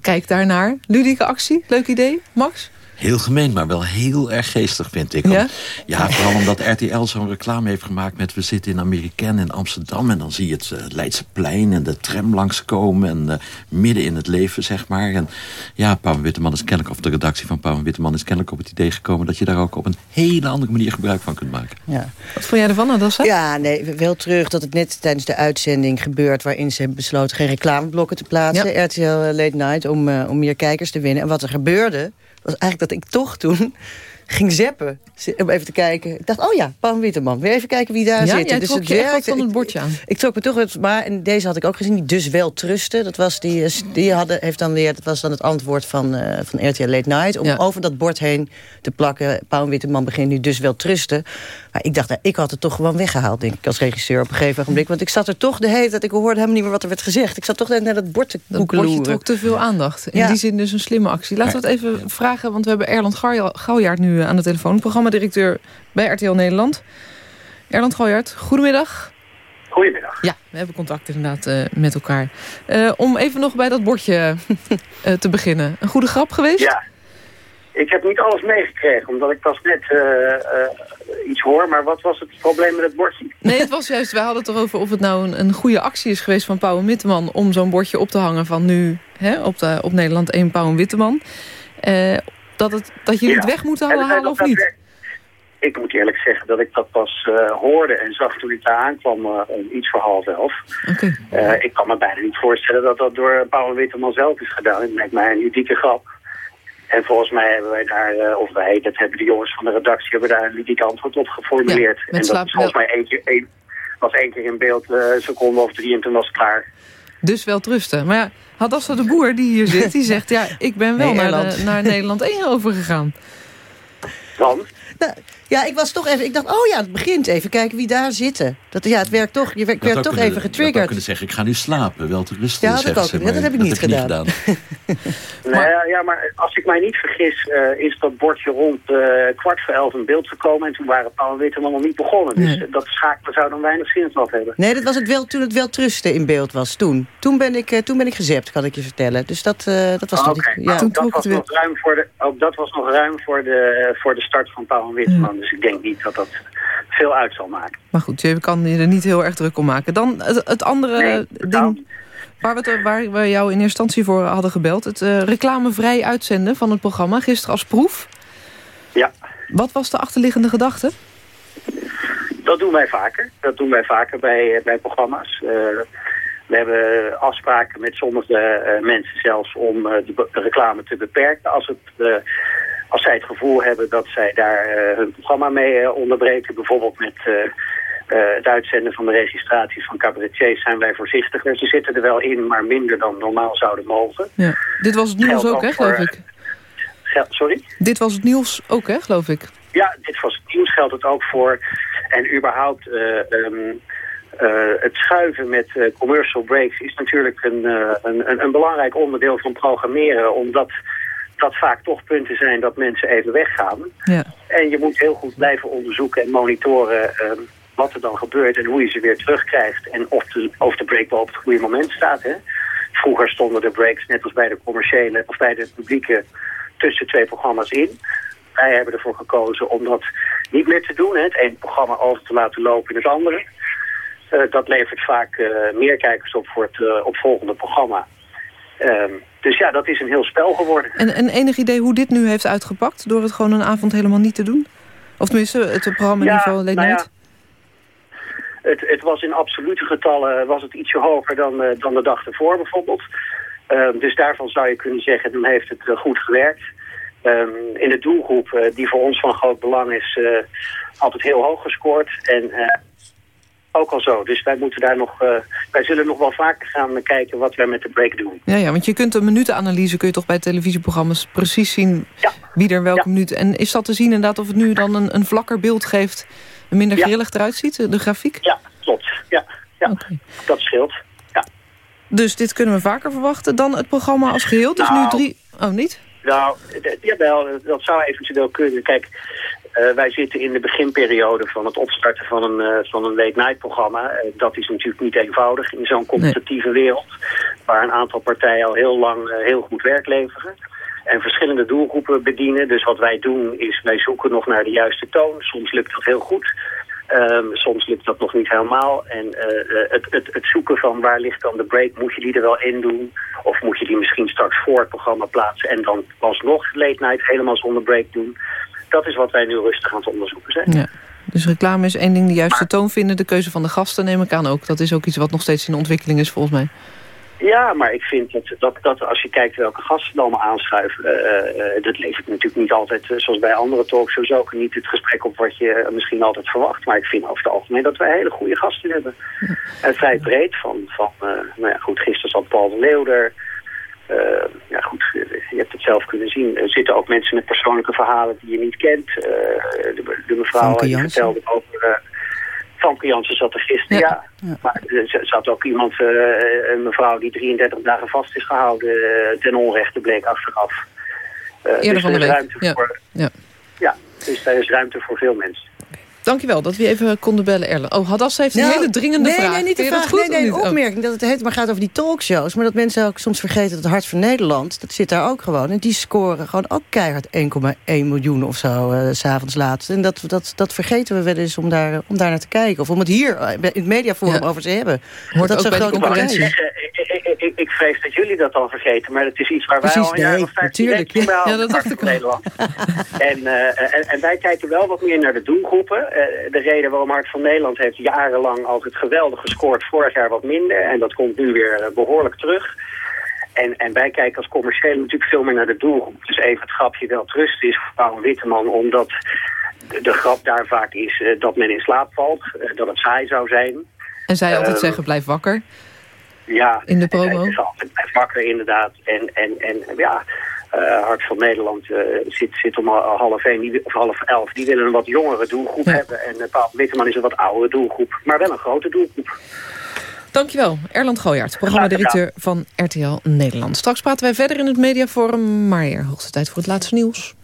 Speaker 2: Kijk daarnaar. Ludieke actie. Leuk idee. Max?
Speaker 26: Heel gemeen, maar wel heel erg geestig, vind ik.
Speaker 2: Ja?
Speaker 26: ja, vooral omdat RTL zo'n reclame heeft gemaakt met... we zitten in Amerikaan in Amsterdam... en dan zie je het uh, Leidseplein en de tram langskomen... en uh, midden in het leven, zeg maar. En ja, Pauw Witteman is kennelijk... of de redactie van Pauw Witteman is kennelijk op het idee gekomen... dat je daar ook op een hele andere manier gebruik van kunt maken.
Speaker 2: Ja. Wat vond jij ervan, Adassa?
Speaker 27: Ja, nee, wel terug dat het net tijdens de uitzending gebeurt... waarin ze hebben besloten geen reclameblokken te plaatsen. Ja. RTL Late Night, om, uh, om meer kijkers te winnen. En wat er gebeurde was eigenlijk dat ik toch toen ging zeppen. Om even te kijken. Ik dacht, oh ja, Paul Witteman. Weer even kijken wie daar
Speaker 2: ja,
Speaker 27: zit.
Speaker 2: Dus het werkt van het bordje aan.
Speaker 27: Ik, ik trok me toch maar en deze had ik ook gezien. Die dus wel trusten. Dat was die, die hadden, heeft dan weer, dat was dan het antwoord van, uh, van RTL Late Night. Om ja. over dat bord heen te plakken. Paul Witteman begint nu dus wel trusten. Maar ik dacht, nou, ik had het toch gewoon weggehaald, denk ik, als regisseur op een gegeven ogenblik. Want ik zat er toch de hele tijd, ik hoorde helemaal niet meer wat er werd gezegd. Ik zat toch naar dat bord te
Speaker 2: Dat bordje trok te veel aandacht. In
Speaker 27: Ja.
Speaker 2: die zin dus een slimme actie. Laten we het even vragen, want we hebben Erland Gouwjaard nu aan de telefoon. Programmadirecteur bij RTL Nederland. Erland Gouwjaard, goedemiddag.
Speaker 28: Goedemiddag.
Speaker 2: Ja, we hebben contact inderdaad eh, met elkaar. Eh, om even nog bij dat bordje eh, te beginnen. Een goede grap geweest?
Speaker 28: Ja. Ik heb niet alles meegekregen, omdat ik pas net eh, eh, iets hoor. Maar wat was het probleem met het bordje?
Speaker 2: Nee, het was juist, wij hadden het erover of het nou een, een goede actie is geweest van Pauw en Witteman... om zo'n bordje op te hangen van nu hè, op, de, op Nederland 1 Pauw en Witteman. Eh, dat, het, dat jullie het weg moeten
Speaker 28: En
Speaker 2: halen, halen of niet?
Speaker 28: Ik moet eerlijk zeggen dat ik dat pas hoorde en zag toen ik daar aankwam om iets voor half elf.
Speaker 2: Oké.
Speaker 28: Eh, ik kan me bijna niet voorstellen dat dat door Paul Witteman zelf is gedaan. Het lijkt mij een ludieke grap. En volgens mij hebben wij daar, eh, of wij, dat hebben de jongens van de redactie, hebben daar een ludiek antwoord op geformuleerd.
Speaker 2: Ja,
Speaker 28: en dat
Speaker 2: slaap-
Speaker 28: is volgens mij één keer, één, was één keer in beeld, eh, een seconde of drie en toen was het klaar.
Speaker 2: Dus wel trusten. Maar ja, Hadassa de Boer die hier zit, die zegt... ja, ik ben wel
Speaker 27: Nee,
Speaker 2: naar, de- naar Nederland 1 overgegaan.
Speaker 28: Want?
Speaker 27: Nou, ja, ik was toch even. Ik dacht, oh ja, het begint even kijken wie daar zitten. Dat, ja, het werkt toch. Je werd, toch
Speaker 26: kunnen-
Speaker 27: even getriggerd.
Speaker 26: kunnen zeggen, ik ga nu slapen. Wel te rusten,
Speaker 27: Ja, dat
Speaker 26: zeggen
Speaker 27: ook.
Speaker 26: ze,
Speaker 27: Ja, dat heb ik niet
Speaker 26: heb
Speaker 27: gedaan.
Speaker 28: Nou ja, ja, maar als ik mij niet vergis, eh, is dat bordje rond eh, kwart voor elf in beeld gekomen. En toen waren Paul en Witteman nog niet begonnen. Dus
Speaker 27: Nee.
Speaker 28: dat schakelen zou dan weinig zin gehad hebben.
Speaker 27: Nee, dat was het wel toen het wel trusten in beeld was. Toen. Toen ben ik, eh, toen ben ik gezept, kan ik je vertellen. Dus dat, eh, dat was
Speaker 28: maar
Speaker 27: Ja.
Speaker 28: ook, dat was nog ruim voor de, ook dat was nog ruim voor de, voor de start van Paul en Witteman. Dus ik denk niet dat dat veel uit zal maken.
Speaker 2: Maar goed, je kan je er niet heel erg druk om maken. Dan het, het andere
Speaker 28: Nee,
Speaker 2: ding waar we, het, waar we jou in eerste instantie voor hadden gebeld. Het eh, reclamevrij uitzenden van het programma, gisteren als proef.
Speaker 28: Ja.
Speaker 2: Wat was de achterliggende gedachte?
Speaker 28: Dat doen wij vaker. Dat doen wij vaker bij, bij programma's. Eh, we hebben afspraken met sommige eh, mensen zelfs om de, reclame te beperken. Als, het, als zij het gevoel hebben dat zij daar eh, hun programma mee eh, onderbreken. Bijvoorbeeld met eh, het uitzenden van de registraties van cabaretiers zijn wij voorzichtiger. Ze zitten er wel in, maar minder dan normaal zouden mogen.
Speaker 2: Ja. Dit was het nieuws
Speaker 28: Geldt
Speaker 2: ook, hè, geloof ik?
Speaker 28: Sorry?
Speaker 2: Dit was het nieuws ook, hè, geloof ik?
Speaker 28: Ja, dit was het nieuws geldt het ook voor. En überhaupt eh, ehm, eh, het schuiven met commercial breaks is natuurlijk een, een, een, een belangrijk onderdeel van programmeren. Omdat dat vaak toch punten zijn dat mensen even weggaan.
Speaker 2: Ja.
Speaker 28: En je moet heel goed blijven onderzoeken en monitoren ehm, wat er dan gebeurt en hoe je ze weer terugkrijgt. En of de, of de break wel op het goede moment staat. Hè. Vroeger stonden de breaks net als bij de commerciële of bij de publieke tussen twee programma's in. Wij hebben ervoor gekozen om dat niet meer te doen. Hè. Het ene programma over te laten lopen in het andere. Eh, dat levert vaak eh, meer kijkers op voor het uh, opvolgende programma. Ehm, dus ja, dat is een heel spel geworden.
Speaker 2: En, en enig idee hoe dit nu heeft uitgepakt... door het gewoon een avond helemaal niet te doen? Of tenminste, het programma in ieder geval
Speaker 28: nou ja, het, het was in absolute getallen was het ietsje hoger dan, uh, dan de dag ervoor bijvoorbeeld. Uh, dus daarvan zou je kunnen zeggen, dan heeft het uh, goed gewerkt. ehm, in de doelgroep eh, die voor ons van groot belang is, eh, altijd heel hoog gescoord. En eh, ook al zo. Dus wij moeten daar nog. eh, wij zullen nog wel vaker gaan kijken wat wij met de break doen.
Speaker 2: Ja, ja, want je kunt een minutenanalyse kun je toch bij televisieprogramma's precies zien wie er welke minuut. En is dat te zien inderdaad of het nu dan een, een vlakker beeld geeft, en minder
Speaker 28: Ja.
Speaker 2: grillig eruit ziet, de grafiek?
Speaker 28: Ja, klopt. Ja, ja. dat scheelt. Ja.
Speaker 2: Dus dit kunnen we vaker verwachten dan het programma als geheel. Is nu
Speaker 28: Nou.
Speaker 2: drie... Oh, niet?
Speaker 28: Nou, jawel, dat zou eventueel kunnen. Kijk, eh, wij zitten in de beginperiode van het opstarten van een, eh, van een late night programma. Eh, dat is natuurlijk niet eenvoudig in zo'n competitieve wereld. Waar een aantal partijen al heel lang heel goed werk leveren. En verschillende doelgroepen bedienen. Dus wat wij doen is, wij zoeken nog naar de juiste toon. Soms lukt dat heel goed. Ehm, soms lukt dat nog niet helemaal. En eh, eh, het, het, het zoeken van waar ligt dan de break, moet je die er wel in doen? Of moet je die misschien straks voor het programma plaatsen en dan alsnog late night helemaal zonder break doen? Dat is wat wij nu rustig aan het onderzoeken zijn.
Speaker 2: Ja. Dus reclame is één ding, de juiste toon vinden. De keuze van de gasten neem ik aan ook. Dat is ook iets wat nog steeds in ontwikkeling is volgens mij.
Speaker 28: Ja, maar ik vind dat, dat, dat als je kijkt welke gasten dan allemaal aanschuiven... eh, eh, dat levert natuurlijk niet altijd, eh, zoals bij andere talkshows ook... niet het gesprek op wat je eh, misschien altijd verwacht. Maar ik vind over het algemeen dat wij hele goede gasten hebben. En vrij breed van, van eh, nou ja, goed, gisteren zat Paul de Leeuw er... Eh, ja goed, eh, je hebt het zelf kunnen zien. Er zitten ook mensen met persoonlijke verhalen die je niet kent. Eh, de, de mevrouw die vertelde over... Famke Jansen zat er gisteren, ja. Maar er zat ook iemand, eh, een mevrouw die 33 dagen vast is gehouden... eh, ten onrechte bleek achteraf. Eh,
Speaker 2: Eerder
Speaker 28: dus
Speaker 2: van de week.
Speaker 28: ruimte
Speaker 2: Ja.
Speaker 28: voor...
Speaker 2: Ja.
Speaker 28: Ja, dus er is ruimte voor veel mensen.
Speaker 2: Dankjewel dat we even konden bellen, Erlen. Oh, Hadas heeft een
Speaker 27: Nou,
Speaker 2: hele dringende
Speaker 27: nee,
Speaker 2: vraag.
Speaker 27: Nee, niet de vraag.
Speaker 2: goed
Speaker 27: nee, nee, een?
Speaker 2: Oh.
Speaker 27: opmerking dat het het maar gaat over die talkshows. Maar dat mensen ook soms vergeten dat het Hart van Nederland... dat zit daar ook gewoon. En die scoren gewoon ook keihard 1,1 miljoen of zo... eh, s s'avonds laatst. En dat, dat, dat vergeten we wel eens om daar, om daar naar te kijken. Of om het hier eh, in het mediaforum over te hebben.
Speaker 2: Hoort
Speaker 27: dat
Speaker 2: ook
Speaker 27: zo'n
Speaker 2: bij concurrentie.
Speaker 28: Ik, ik, ik, ik vrees dat jullie dat al vergeten, maar het is iets waar wij al een jaar of
Speaker 27: natuurlijk. Ja, dat dacht
Speaker 28: en, eh, en, en wij kijken wel wat meer naar de doelgroepen. Eh, de reden waarom Hart van Nederland heeft jarenlang altijd geweldig gescoord, vorig jaar wat minder. En dat komt nu weer eh, behoorlijk terug. En, en wij kijken als commerciële natuurlijk veel meer naar de doelgroep. Dus even het grapje wel trust is voor Paul Witteman, omdat de, de grap daar vaak is eh, dat men in slaap valt, dat het saai zou zijn.
Speaker 2: En zij altijd
Speaker 28: Eh,
Speaker 2: zeggen, blijf wakker.
Speaker 28: Ja,
Speaker 2: In de promo.
Speaker 28: Altijd blijft wakker inderdaad. En, en, en ja, eh, Hart van Nederland eh, zit, zit om al- half één of half elf. Die willen een wat jongere doelgroep hebben. En uh, Paul Witteman is een wat oudere doelgroep. Maar wel een grote doelgroep.
Speaker 2: Dankjewel, Erland Gooyaert, programmadirecteur van RTL Nederland. Straks praten wij verder in het mediaforum, maar hier hoogste tijd voor het laatste nieuws.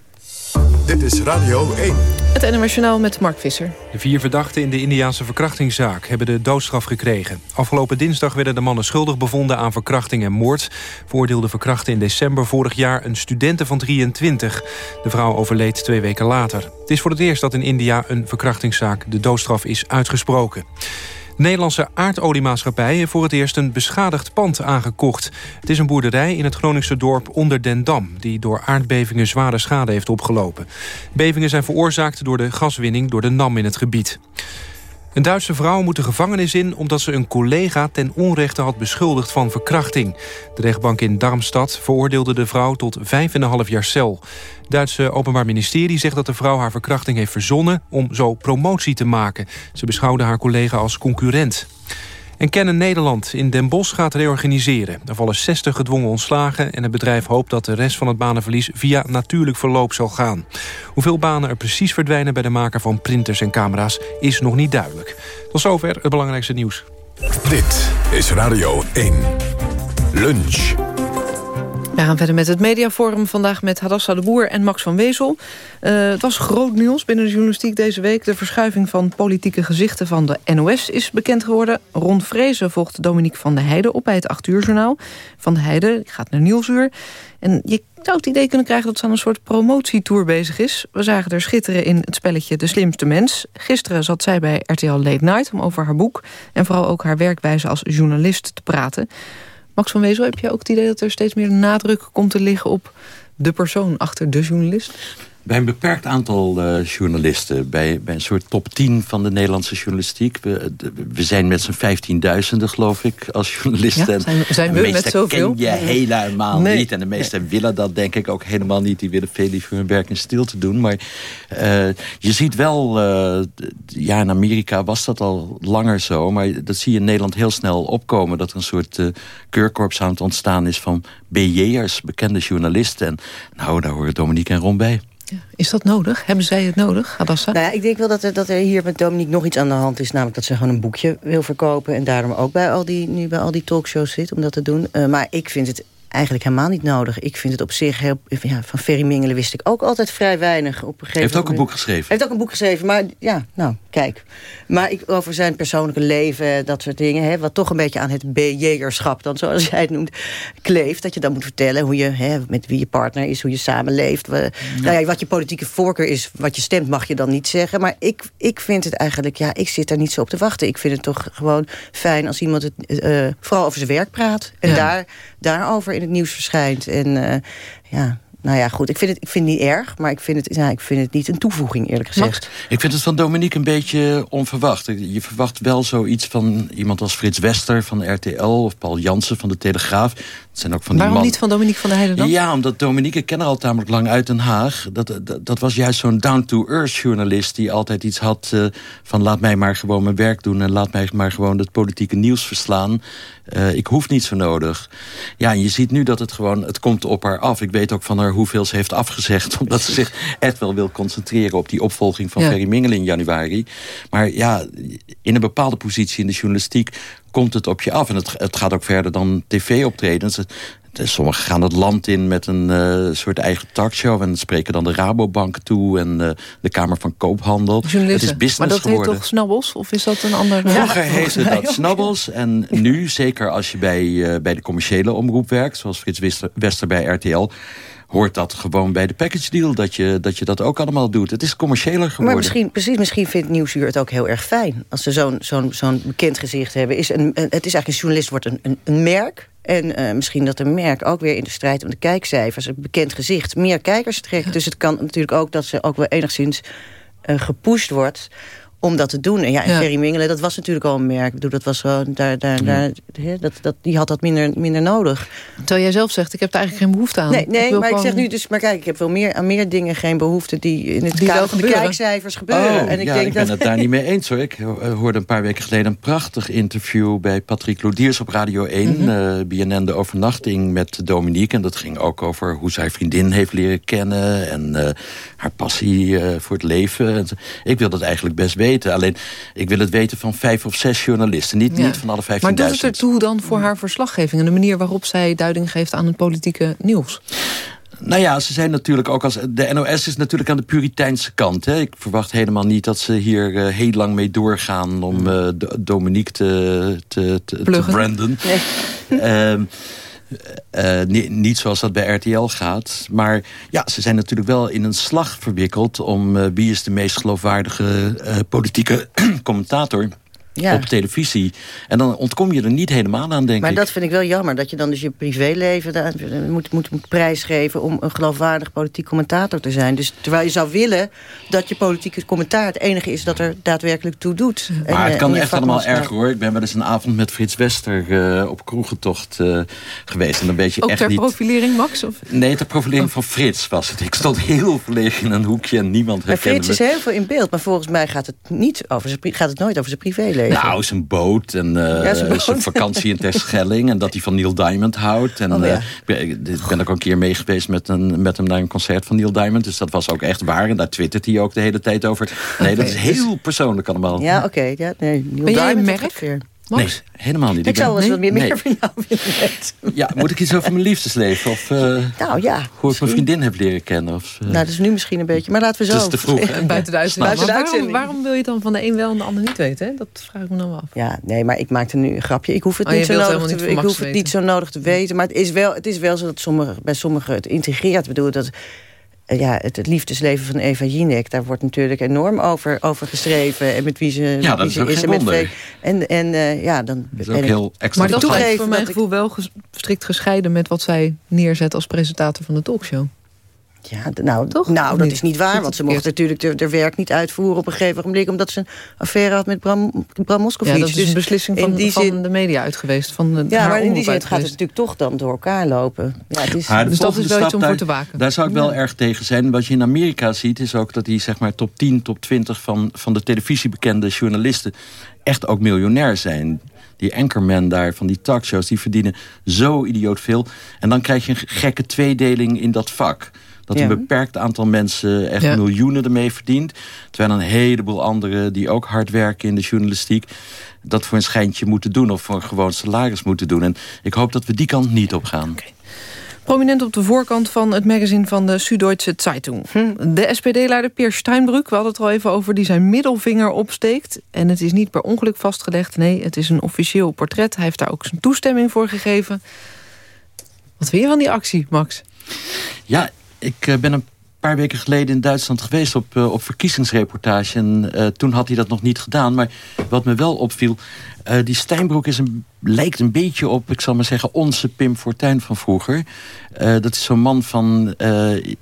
Speaker 1: Dit is Radio 1.
Speaker 2: Het Journaal met Mark Visser.
Speaker 3: De vier verdachten in de Indiaanse verkrachtingszaak hebben de doodstraf gekregen. Afgelopen dinsdag werden de mannen schuldig bevonden aan verkrachting en moord. Veroordeelde verkrachten in december vorig jaar een studente van 23. De vrouw overleed twee weken later. Het is voor het eerst dat in India een verkrachtingszaak de doodstraf is uitgesproken. De Nederlandse aardoliemaatschappij heeft voor het eerst een beschadigd pand aangekocht. Het is een boerderij in het Groningse dorp Onder den Dam... die door aardbevingen zware schade heeft opgelopen. Bevingen zijn veroorzaakt door de gaswinning door de NAM in het gebied. Een Duitse vrouw moet de gevangenis in omdat ze een collega ten onrechte had beschuldigd van verkrachting. De rechtbank in Darmstad veroordeelde de vrouw tot 5,5 jaar cel. Het Duitse Openbaar Ministerie zegt dat de vrouw haar verkrachting heeft verzonnen om zo promotie te maken. Ze beschouwde haar collega als concurrent. En Kennen Nederland in Den Bosch gaat reorganiseren. Er vallen 60 gedwongen ontslagen en het bedrijf hoopt dat de rest van het banenverlies via natuurlijk verloop zal gaan. Hoeveel banen er precies verdwijnen bij de maker van printers en camera's is nog niet duidelijk. Tot zover het belangrijkste nieuws.
Speaker 1: Dit is Radio 1. Lunch.
Speaker 2: We gaan verder met het mediaforum vandaag met Hadassa de Boer en Max van Wezel. Eh, het was groot nieuws binnen de journalistiek deze week. De verschuiving van politieke gezichten van de NOS is bekend geworden. Ron Vrezen volgt Dominique van der Heijden op bij het 8 uur journaal. Van der Heijden gaat naar Nieuwsuur. En je zou het idee kunnen krijgen dat ze aan een soort promotietour bezig is. We zagen er schitteren in het spelletje De Slimste Mens. Gisteren zat zij bij RTL Late Night om over haar boek... en vooral ook haar werkwijze als journalist te praten. Max van Wezel, heb je ook het idee dat er steeds meer nadruk komt te liggen op de persoon achter de journalist?
Speaker 26: Bij een beperkt aantal uh, journalisten. Bij, bij een soort top 10 van de Nederlandse journalistiek. We, de, we zijn met z'n vijftienduizenden, geloof ik, als journalisten.
Speaker 2: Ja, zijn, zijn we met zoveel?
Speaker 26: ken je helemaal nee. niet. En de meesten willen dat denk ik ook helemaal niet. Die willen veel liever hun werk in stilte doen. Maar uh, je ziet wel... Uh, ja, in Amerika was dat al langer zo. Maar dat zie je in Nederland heel snel opkomen. Dat er een soort keurkorps aan het ontstaan is van BJ'ers, bekende journalisten. En nou, daar horen Dominique en Ron bij.
Speaker 2: Is dat nodig? Hebben zij het nodig, Adassa?
Speaker 27: Nou ja, ik denk wel dat er, dat er hier met Dominique nog iets aan de hand is. Namelijk dat ze gewoon een boekje wil verkopen. En daarom ook bij al die, nu bij al die talkshows zit om dat te doen. Uh, maar ik vind het eigenlijk helemaal niet nodig. Ik vind het op zich heel... Ja, van Ferry Mingelen wist ik ook altijd vrij weinig. Op een gegeven
Speaker 26: heeft ook een boek geschreven.
Speaker 27: Heeft ook een boek geschreven, maar ja, nou, kijk. Maar ik, over zijn persoonlijke leven, dat soort dingen... Hè, wat toch een beetje aan het B-jegerschap, dan zoals jij het noemt, kleeft. Dat je dan moet vertellen hoe je, hè, met wie je partner is, hoe je samenleeft. Ja. Nou ja, wat je politieke voorkeur is, wat je stemt, mag je dan niet zeggen. Maar ik, ik vind het eigenlijk, ja, ik zit daar niet zo op te wachten. Ik vind het toch gewoon fijn als iemand het uh, vooral over zijn werk praat. En ja. daar, daarover het nieuws verschijnt. En uh, ja, nou ja, goed. Ik vind, het, ik vind het niet erg, maar ik vind het, ja, ik vind het niet een toevoeging, eerlijk gezegd.
Speaker 26: Max? Ik vind het van Dominique een beetje onverwacht. Je verwacht wel zoiets van iemand als Frits Wester van RTL... of Paul Jansen van de Telegraaf. Dat zijn ook van
Speaker 2: Waarom
Speaker 26: die man...
Speaker 2: niet van Dominique van der Heijden dan?
Speaker 26: Ja, omdat Dominique, ik ken haar al tamelijk lang uit Den Haag. Dat, dat, dat was juist zo'n down-to-earth journalist... die altijd iets had uh, van laat mij maar gewoon mijn werk doen... en laat mij maar gewoon het politieke nieuws verslaan. Uh, ik hoef niet zo nodig. Ja, en je ziet nu dat het gewoon, het komt op haar af. Ik weet ook van haar hoeveel ze heeft afgezegd... omdat ze zich echt wel wil concentreren op die opvolging van ja. Ferry Mingel in januari. Maar ja, in een bepaalde positie in de journalistiek komt het op je af. En het, het gaat ook verder dan tv-optredens. Sommigen gaan het land in met een uh, soort eigen talkshow... en spreken dan de Rabobank toe en uh, de Kamer van Koophandel. Het is business
Speaker 2: maar dat
Speaker 26: geworden.
Speaker 2: heet toch Snabbels? Of is dat een ander...
Speaker 26: Vroeger ja, heette dat Snabbels. En nu, zeker als je bij, uh, bij de commerciële omroep werkt... zoals Frits Wester, Wester bij RTL hoort dat gewoon bij de package deal. Dat je, dat je dat ook allemaal doet. Het is commerciëler geworden.
Speaker 27: Maar misschien, precies, misschien vindt Nieuwsuur het ook heel erg fijn. Als ze zo'n zo'n zo'n bekend gezicht hebben. Is een, een, het is eigenlijk een journalist wordt een, een, een merk. En uh, misschien dat een merk ook weer in de strijd om de kijkcijfers... een bekend gezicht meer kijkers trekt. Dus het kan natuurlijk ook dat ze ook wel enigszins uh, gepusht wordt om dat te doen. En ja, en ja. Ferry Mingelen, dat was natuurlijk al een merk. Ik bedoel, dat was gewoon, daar, daar, daar, dat, dat, die had dat minder, minder nodig.
Speaker 2: Terwijl jij zelf zegt, ik heb daar eigenlijk geen behoefte aan.
Speaker 27: Nee, nee
Speaker 2: ik
Speaker 27: maar
Speaker 2: gewoon...
Speaker 27: ik zeg nu dus, maar kijk, ik heb wel meer, aan meer dingen geen behoefte... die in het die kader van de kijkcijfers gebeuren.
Speaker 26: Oh,
Speaker 27: en ik,
Speaker 26: ja,
Speaker 27: denk
Speaker 26: ik ben
Speaker 27: dat...
Speaker 26: het daar niet mee eens hoor. Ik hoorde een paar weken geleden een prachtig interview... bij Patrick Lodiers op Radio 1, mm -hmm. uh, BNN De Overnachting met Dominique. En dat ging ook over hoe zij vriendin heeft leren kennen... en uh, haar passie uh, voor het leven. Ik wil dat eigenlijk best weten. Alleen ik wil het weten van vijf of zes journalisten. Niet, ja. niet van alle vijftienduizend.
Speaker 2: Maar doet het ertoe dan voor haar verslaggeving... en de manier waarop zij duiding geeft aan het politieke nieuws?
Speaker 26: Nou ja, ze zijn natuurlijk ook als... De NOS is natuurlijk aan de puriteinse kant. Hè. Ik verwacht helemaal niet dat ze hier uh, heel lang mee doorgaan... om uh, Dominique te, te, te, te branden. Nee. um, Uh, niet, niet zoals dat bij RTL gaat. Maar ja, ze zijn natuurlijk wel in een slag verwikkeld... om uh, wie is de meest geloofwaardige politieke commentator... Ja. op televisie. En dan ontkom je er niet helemaal aan, denk
Speaker 27: maar
Speaker 26: ik.
Speaker 27: Maar dat vind ik wel jammer. Dat je dan dus je privéleven daar moet, moet, moet prijsgeven... om een geloofwaardig politiek commentator te zijn. Dus terwijl je zou willen dat je politieke commentaar... het enige is dat er daadwerkelijk toe doet.
Speaker 26: Maar
Speaker 27: en,
Speaker 26: het kan echt allemaal erg hoor. Ik ben wel eens een avond met Frits Wester uh, op kroegentocht uh, geweest. En dan weet je
Speaker 2: Ook
Speaker 26: echt
Speaker 2: ter
Speaker 26: niet...
Speaker 2: profilering, Max? Of?
Speaker 26: Nee, ter profilering oh. van Frits was het. Ik stond heel verlegen in een hoekje en niemand herkende
Speaker 27: Maar Frits is heel veel in beeld. Maar volgens mij gaat het, niet over zijn, gaat het nooit over zijn privéleven.
Speaker 26: Nou, zijn boot en uh, ja, zijn, zijn vakantie in Terschelling. en dat hij van Neil Diamond houdt. En, oh, ja. uh, ik ben, ben ook een keer mee geweest met, een, met hem naar een concert van Neil Diamond. Dus dat was ook echt waar. En daar twittert hij ook de hele tijd over. Nee, okay, dat is heel persoonlijk allemaal.
Speaker 27: Ja, oké. Okay, ja, nee, Neil
Speaker 2: ben
Speaker 27: Diamond
Speaker 2: jij een merk?
Speaker 26: Nee, helemaal niet.
Speaker 27: Ik, ik zou wel eens wat meer, nee. meer van jou willen weten.
Speaker 26: Ja, moet ik iets over mijn liefdesleven? Of uh,
Speaker 27: nou, ja,
Speaker 26: hoe misschien. ik mijn vriendin heb leren kennen? Of,
Speaker 27: uh, nou, dat is nu misschien een beetje. Maar laten we zo...
Speaker 26: Het is te vroeg.
Speaker 2: Buiten de uitzending. Waarom, waarom, wil je het dan van de een wel en de ander niet weten? Hè? Dat vraag ik me dan wel af.
Speaker 27: Ja, nee, maar ik maakte nu een grapje. Ik hoef het, oh, niet, zo nodig te, ik hoef het niet zo nodig te weten. Maar het is wel, het is wel zo dat sommige, bij sommigen het integreert. Ik bedoel, dat ja, het, het, liefdesleven van Eva Jinek... daar wordt natuurlijk enorm over, over geschreven. En met wie ze,
Speaker 26: ja,
Speaker 27: wie
Speaker 26: dat
Speaker 27: ze
Speaker 26: is.
Speaker 27: en
Speaker 26: met
Speaker 27: en, en uh, ja, dan
Speaker 26: dat is ook heel extra
Speaker 2: Maar dat is voor mijn gevoel wel strikt gescheiden... met wat zij neerzet als presentator van de talkshow.
Speaker 27: Ja, nou, nou dat is niet waar. Want ze mocht natuurlijk haar werk niet uitvoeren op een gegeven moment... omdat ze een affaire had met Bram, Bram Moscovici.
Speaker 2: Ja, dat is dus een beslissing van, die van de media uit geweest. Van de,
Speaker 27: ja, maar in die zin gaat het natuurlijk toch dan door elkaar lopen. Ja, het is,
Speaker 2: dus dat is wel iets om voor te waken.
Speaker 26: Daar zou ik wel erg tegen zijn. Wat je in Amerika ziet is ook dat die zeg maar, top 10, top 20... van, van de televisiebekende journalisten echt ook miljonair zijn die anchormen daar van die talkshows... die verdienen zo idioot veel. En dan krijg je een gekke tweedeling in dat vak. Dat een beperkt aantal mensen echt miljoenen ermee verdient. Terwijl een heleboel anderen die ook hard werken in de journalistiek... dat voor een schijntje moeten doen of voor een gewoon salaris moeten doen. En ik hoop dat we die kant niet op gaan.
Speaker 2: Prominent op de voorkant van het magazine van de Süddeutsche Zeitung. Hm. De SPD-leider Peer Steinbrück, we hadden het al even over... die zijn middelvinger opsteekt. En het is niet per ongeluk vastgelegd. Nee, het is een officieel portret. Hij heeft daar ook zijn toestemming voor gegeven. Wat vind je van die actie, Max?
Speaker 26: Ja, ik eh, ben een paar weken geleden in Duitsland geweest op, uh, op verkiezingsreportage. En uh, toen had hij dat nog niet gedaan. Maar wat me wel opviel, uh, die Steinbroek is een, lijkt een beetje op, ik zal maar zeggen, onze Pim Fortuyn van vroeger. dat is zo'n man van,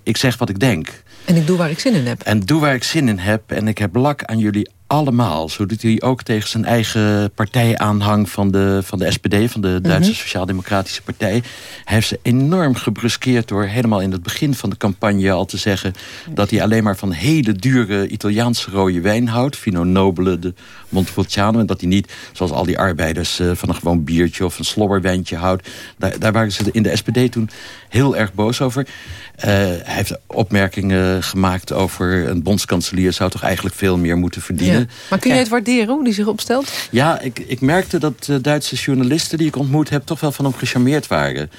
Speaker 26: ik zeg wat ik denk.
Speaker 2: En ik doe waar ik zin in heb.
Speaker 26: En doe waar ik zin in heb. En ik heb lak aan jullie allemaal. Zo doet hij ook tegen zijn eigen partijaanhang van de, van de SPD... van de Duitse mm Sociaal-Democratische Partij. Hij heeft ze enorm gebruskeerd door helemaal in het begin van de campagne al te zeggen... dat hij alleen maar van hele dure Italiaanse rode wijn houdt. Fino Nobile, de Montepulciano. En dat hij niet, zoals al die arbeiders... Uh, van een gewoon biertje of een slobberwijntje houdt. Daar, daar waren ze in de SPD toen heel erg boos over. Uh, hij heeft opmerkingen gemaakt over een bondskanselier... zou toch eigenlijk veel meer moeten verdienen.
Speaker 2: Maar kun je het waarderen, hoe die zich opstelt?
Speaker 26: Ja, ik, ik merkte dat de Duitse journalisten die ik ontmoet heb... toch wel van hem gecharmeerd waren.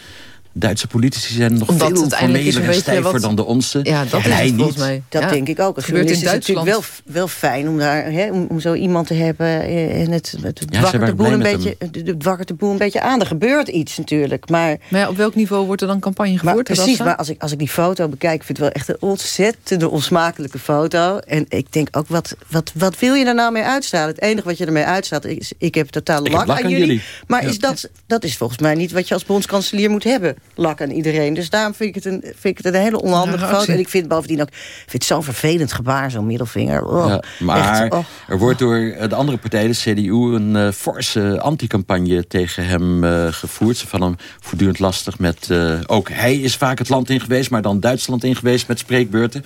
Speaker 26: Duitse politici zijn nog Omdat veel formeler en stijver dan de onze.
Speaker 2: Ja, dat en hij niet. Mij.
Speaker 27: Dat denk ik ook. Als gebeurt in Duitsland. is het natuurlijk wel, wel fijn om, daar, hè, om, om zo iemand te hebben... en het, het ja, de boel een beetje, het wakkert de boel een beetje aan. Er gebeurt iets natuurlijk. Maar,
Speaker 2: maar ja, op welk niveau wordt er dan campagne gevoerd?
Speaker 27: Maar, precies, maar als ik, als ik die foto bekijk... vind ik het wel echt een ontzettende onsmakelijke foto. En ik denk ook, wat, wat, wat wil je daar nou mee uitstralen? Het enige wat je ermee uitstraalt is... ik heb totaal lak, lak, aan, jullie. Maar is dat, dat is volgens mij niet wat je als bondskanselier moet hebben lak aan iedereen. Dus daarom vind ik het een, vind ik het een hele onhandige foto. En ik vind bovendien ook vind het zo'n vervelend gebaar, zo'n middelvinger. Oh, ja,
Speaker 26: maar oh. er wordt door de andere partij, de CDU... een uh, forse anticampagne tegen hem uh, gevoerd. Ze van hem voortdurend lastig met... Uh, ook hij is vaak het land in geweest, maar dan Duitsland in geweest met spreekbeurten.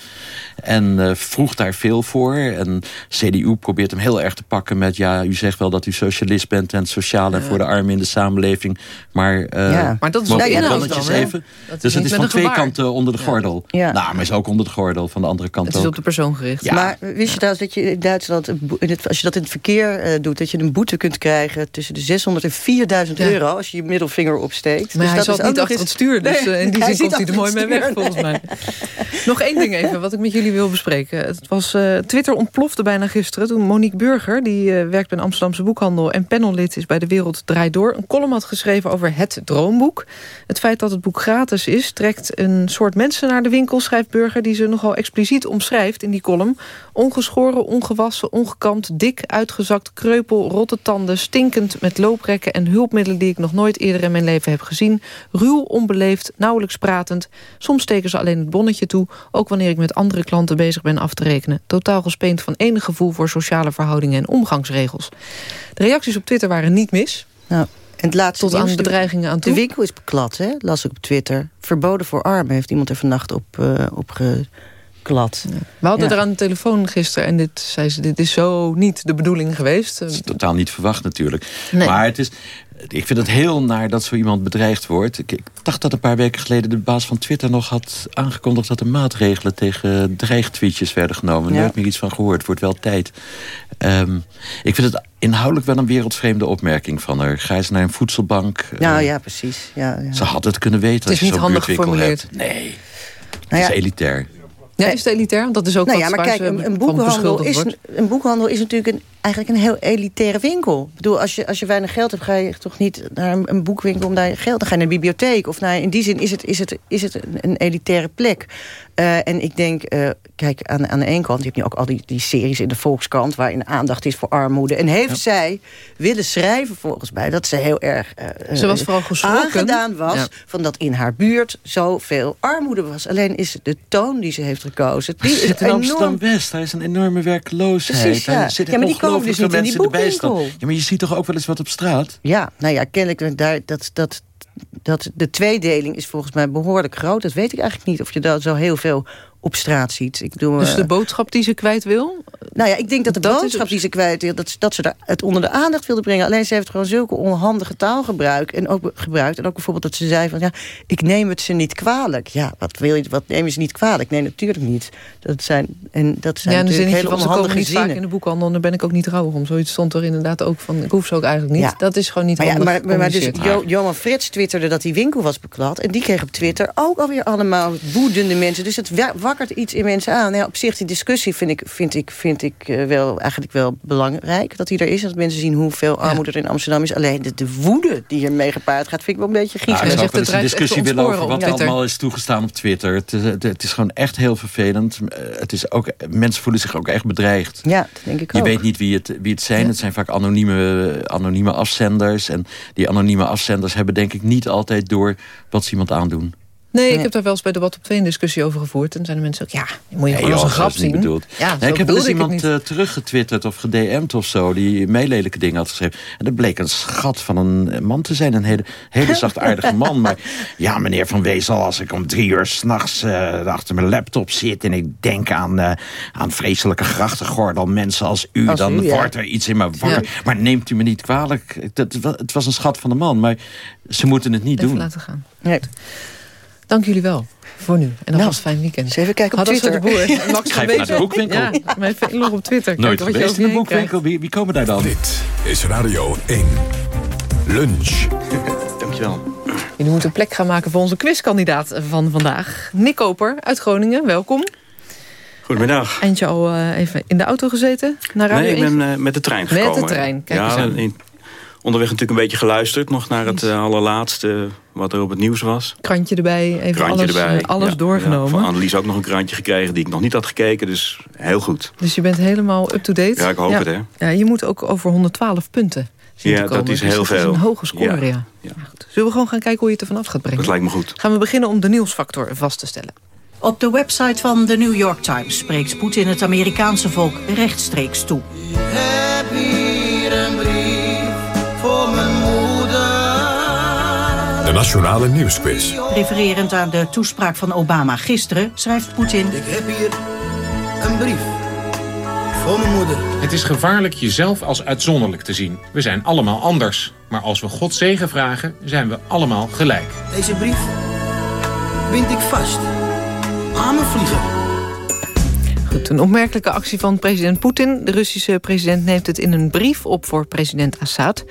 Speaker 26: En vroeg daar veel voor. En CDU probeert hem heel erg te pakken met... ja, u zegt wel dat u socialist bent en sociaal en voor de armen in de samenleving. Maar,
Speaker 2: ja. maar dat is wel inhoud dan,
Speaker 26: even. dus het is van twee kanten onder de gordel. Ja. Nou, maar is ook onder de gordel van de andere kant
Speaker 2: Het is op de persoon gericht.
Speaker 27: Maar wist je trouwens dat je in Duitsland, als je dat in het verkeer uh, doet... dat je een boete kunt krijgen tussen de 600 en 4000 euro... als je je middelvinger opsteekt.
Speaker 2: Maar
Speaker 27: dus
Speaker 2: hij
Speaker 27: dat
Speaker 2: zat niet achter het stuur, dus nee, uh, in die zin komt hij er mooi mee weg, volgens mij. Nog één ding even, wat ik met jullie wil bespreken. Het was, uh, Twitter ontplofte bijna gisteren toen Monique Burger... die werkt bij een Amsterdamse boekhandel en panellid is bij De Wereld Draait Door... een column had geschreven over het droomboek. Het feit dat het boek gratis is... trekt een soort mensen naar de winkel, schrijft Burger... die ze nogal expliciet omschrijft in die column. Ongeschoren, ongewassen, ongekamd, dik, uitgezakt, kreupel... rotte tanden, stinkend met looprekken en hulpmiddelen... die ik nog nooit eerder in mijn leven heb gezien. Ruw, onbeleefd, nauwelijks pratend. Soms steken ze alleen het bonnetje toe... ook wanneer ik met andere klanten bezig ben af te rekenen. Totaal gespeend van enig gevoel voor sociale verhoudingen en omgangsregels. De reacties op Twitter waren niet mis...
Speaker 27: Nou. En het laatste
Speaker 2: Tot aan bedreigingen aan toe.
Speaker 27: De winkel is beklad, hè? las ik op Twitter. Verboden voor armen heeft iemand er vannacht op, uh, op geklad.
Speaker 2: We hadden er aan de telefoon gisteren en dit zei ze: dit is zo niet de bedoeling geweest.
Speaker 26: Het is totaal niet verwacht natuurlijk. Maar het is, ik vind het heel naar dat zo iemand bedreigd wordt. Ik, dacht dat een paar weken geleden de baas van Twitter nog had aangekondigd... dat er maatregelen tegen dreigtweetjes werden genomen. Ja. Nooit meer iets van gehoord. Het wordt wel tijd. Um, ik vind het inhoudelijk wel een wereldvreemde opmerking van haar. Ga eens naar een voedselbank.
Speaker 27: Nou uh, ja, precies. Ja, ja.
Speaker 26: Ze had het kunnen weten
Speaker 2: het is
Speaker 26: als je
Speaker 2: zo'n buurtwinkel hebt.
Speaker 26: Nee, nou het is elitair.
Speaker 2: Ja, is het elitair? Dat is ook
Speaker 27: nou
Speaker 2: wat
Speaker 27: ja, maar kijk, een, een, boekhandel is, een boekhandel is natuurlijk een eigenlijk een heel elitaire winkel. Ik bedoel, als je, als je weinig geld hebt, ga je toch niet naar een, boekwinkel om daar je geld. Dan ga je naar een bibliotheek. Of naar, in die zin is het, is het, is het een, elitaire plek. Uh, en ik denk, uh, kijk, aan, aan de ene kant... je hebt nu ook al die, die series in de Volkskrant... waarin aandacht is voor armoede. En heeft ja. zij willen schrijven volgens mij... dat ze heel erg uh,
Speaker 2: ze was vooral geschrokken.
Speaker 27: aangedaan was... Ja. van dat in haar buurt zoveel armoede was. Alleen is de toon die ze heeft gekozen. Die
Speaker 26: is in Amsterdam-West, daar is een enorme werkloosheid.
Speaker 27: Precies, ja.
Speaker 26: zit
Speaker 27: ja, maar die komen dus niet in die boekwinkel.
Speaker 26: Ja, maar je ziet toch ook wel eens wat op straat?
Speaker 27: Ja, nou ja, kennelijk daar, dat... dat dat de tweedeling is volgens mij behoorlijk groot. Dat weet ik eigenlijk niet of je daar zo heel veel op straat ziet. Ik bedoel,
Speaker 2: dus de boodschap die ze kwijt wil?
Speaker 27: Nou ja, ik denk dat de dat boodschap die ze kwijt wil... Dat, dat ze het onder de aandacht wilde brengen. Alleen ze heeft gewoon zulke onhandige taal gebruikt. En ook, gebruikt. En ook bijvoorbeeld dat ze zei van... ja, ik neem het ze niet kwalijk. Ja, wat, wil je, wat neem je ze niet kwalijk? Nee, natuurlijk niet. Dat zijn, en dat zijn
Speaker 2: ja,
Speaker 27: natuurlijk hele onhandige
Speaker 2: ze niet
Speaker 27: zinnen.
Speaker 2: vaak in de boekhandel... en daar ben ik ook niet rouwig om. Zoiets stond er inderdaad ook van... ik hoef ze ook eigenlijk niet.
Speaker 27: Ja.
Speaker 2: Dat is gewoon niet
Speaker 27: maar ja, maar, maar dus jo Johan Frits twitterde dat die winkel was beklad. En die kreeg op Twitter ook alweer allemaal woedende mensen. Dus het wakkert iets in mensen aan. Ja, op zich, die discussie vind ik, vind ik, vind ik uh, wel, eigenlijk wel belangrijk dat die er is. Dat mensen zien hoeveel armoede er in Amsterdam is. Alleen de, de woede die ermee gepaard gaat, vind ik wel een beetje griezelig.
Speaker 26: Nou, ik zou een discussie willen over wat er allemaal is toegestaan op Twitter. Het is, het, het is gewoon echt heel vervelend. Het is ook, mensen voelen zich ook echt bedreigd.
Speaker 27: Ja, dat denk ik
Speaker 26: Je
Speaker 27: ook.
Speaker 26: weet niet wie het, wie het zijn. Ja. Het zijn vaak anonieme, anonieme afzenders. En die anonieme afzenders hebben denk ik niet altijd door wat ze iemand aandoen.
Speaker 2: Nee, ik heb daar wel eens bij de Wat op 2 een discussie over gevoerd. En zijn de mensen ook, ja, moet je gewoon als een grap zien.
Speaker 26: Bedoeld.
Speaker 2: Ja,
Speaker 26: nee, ik heb eens iemand uh, teruggetwitterd of gedM'd of zo... die meelelijke dingen had geschreven. En dat bleek een schat van een man te zijn. Een hele, hele zachtaardige man. Maar ja, meneer Van Wezel, als ik om drie uur s'nachts uh, achter mijn laptop zit... en ik denk aan, uh, aan vreselijke grachtengordel mensen als u... Als dan u, ja. wordt er iets in me wakker. Ja. Maar neemt u me niet kwalijk. Het, het was een schat van de man, maar ze moeten het niet
Speaker 2: Even
Speaker 26: doen.
Speaker 2: laten gaan. Nee. Dank jullie wel voor nu. En alvast nou, fijn weekend.
Speaker 27: Eens even kijken op
Speaker 2: Had
Speaker 27: Twitter.
Speaker 2: De boer. Max
Speaker 26: Ga even naar de boekwinkel.
Speaker 2: Ja, mijn inlog op Twitter.
Speaker 26: Nooit
Speaker 2: Kijk,
Speaker 26: geweest in de boekwinkel. Wie, wie, komen daar dan?
Speaker 1: Dit is Radio 1. Lunch.
Speaker 26: Dankjewel.
Speaker 2: Jullie moeten een plek gaan maken voor onze quizkandidaat van vandaag. Nick Koper uit Groningen, welkom.
Speaker 29: Goedemiddag.
Speaker 2: Eindje al uh, even in de auto gezeten? Naar Radio
Speaker 29: nee, ik ben uh, met de trein gekomen.
Speaker 2: Met de trein, kijk
Speaker 29: ja, in, onderweg natuurlijk een beetje geluisterd nog naar het uh, allerlaatste wat er op het nieuws was.
Speaker 2: Krantje erbij, even
Speaker 29: krantje
Speaker 2: alles,
Speaker 29: erbij.
Speaker 2: alles
Speaker 29: ja,
Speaker 2: doorgenomen.
Speaker 29: Ja, van Annelies ook nog een krantje gekregen die ik nog niet had gekeken, dus heel goed.
Speaker 2: Dus je bent helemaal up-to-date?
Speaker 29: Ja, ik hoop
Speaker 2: ja.
Speaker 29: het, hè.
Speaker 2: Ja, je moet ook over 112 punten zien
Speaker 29: Ja,
Speaker 2: te komen.
Speaker 29: dat is
Speaker 2: dus
Speaker 29: heel
Speaker 2: dat
Speaker 29: veel.
Speaker 2: is een hoge score, ja. ja. Zullen we gewoon gaan kijken hoe je het ervan af gaat brengen?
Speaker 29: Dat lijkt me goed.
Speaker 2: Gaan we beginnen om de nieuwsfactor vast te stellen.
Speaker 30: Op de website van de New York Times spreekt Poetin het Amerikaanse volk rechtstreeks toe.
Speaker 1: Nationale Nieuwsquiz.
Speaker 30: Refererend aan de toespraak van Obama gisteren schrijft Poetin...
Speaker 31: Ik heb hier een brief voor mijn moeder.
Speaker 32: Het is gevaarlijk jezelf als uitzonderlijk te zien. We zijn allemaal anders. Maar als we God zegen vragen, zijn we allemaal gelijk.
Speaker 31: Deze brief bind ik vast aan mijn vlieger.
Speaker 2: Goed, een opmerkelijke actie van president Poetin. De Russische president neemt het in een brief op voor president Assad.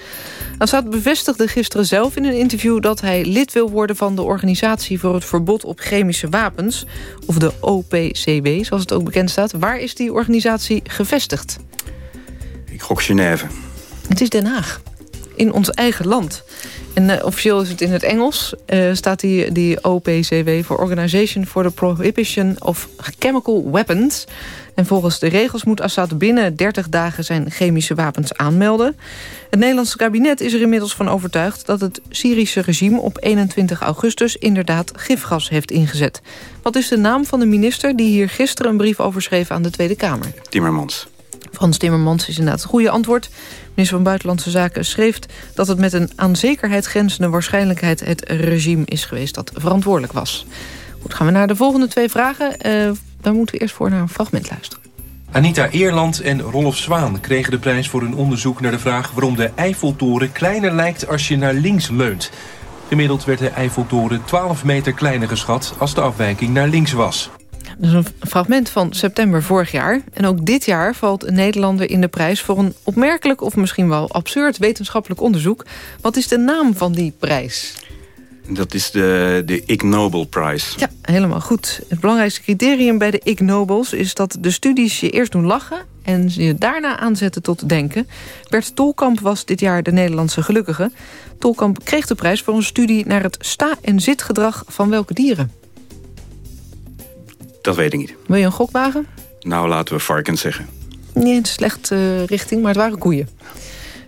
Speaker 2: Assad bevestigde gisteren zelf in een interview... dat hij lid wil worden van de Organisatie voor het Verbod op Chemische Wapens... of de OPCW, zoals het ook bekend staat. Waar is die organisatie gevestigd?
Speaker 29: Ik gok Genève.
Speaker 2: Het is Den Haag. In ons eigen land. En uh, officieel is het in het Engels. Uh, staat die, die OPCW voor Organization for the Prohibition of Chemical Weapons. En volgens de regels moet Assad binnen 30 dagen zijn chemische wapens aanmelden. Het Nederlandse kabinet is er inmiddels van overtuigd... dat het Syrische regime op 21 augustus inderdaad gifgas heeft ingezet. Wat is de naam van de minister die hier gisteren een brief over schreef aan de Tweede Kamer?
Speaker 29: Timmermans.
Speaker 2: Frans Timmermans is inderdaad het goede antwoord. Minister van Buitenlandse Zaken schreef dat het met een aan zekerheid grenzende waarschijnlijkheid het regime is geweest dat verantwoordelijk was. Goed, gaan we naar de volgende twee vragen. Uh, dan moeten we eerst voor naar een fragment luisteren.
Speaker 3: Anita Eerland en Rolf Zwaan kregen de prijs voor hun onderzoek naar de vraag... waarom de Eiffeltoren kleiner lijkt als je naar links leunt. Gemiddeld werd de Eiffeltoren 12 meter kleiner geschat als de afwijking naar links was.
Speaker 2: Dat is een fragment van september vorig jaar. En ook dit jaar valt een Nederlander in de prijs... voor een opmerkelijk of misschien wel absurd wetenschappelijk onderzoek. Wat is de naam van die prijs?
Speaker 29: Dat is de, de Ig Nobel Prize.
Speaker 2: Ja, helemaal goed. Het belangrijkste criterium bij de Ig Nobels... is dat de studies je eerst doen lachen... en je daarna aanzetten tot denken. Bert Tolkamp was dit jaar de Nederlandse gelukkige. Tolkamp kreeg de prijs voor een studie naar het sta- en zitgedrag van welke dieren?
Speaker 29: Dat weet ik niet.
Speaker 2: Wil je een gok wagen?
Speaker 29: Nou, laten we varkens zeggen.
Speaker 2: Nee, een slechte uh, richting, maar het waren koeien.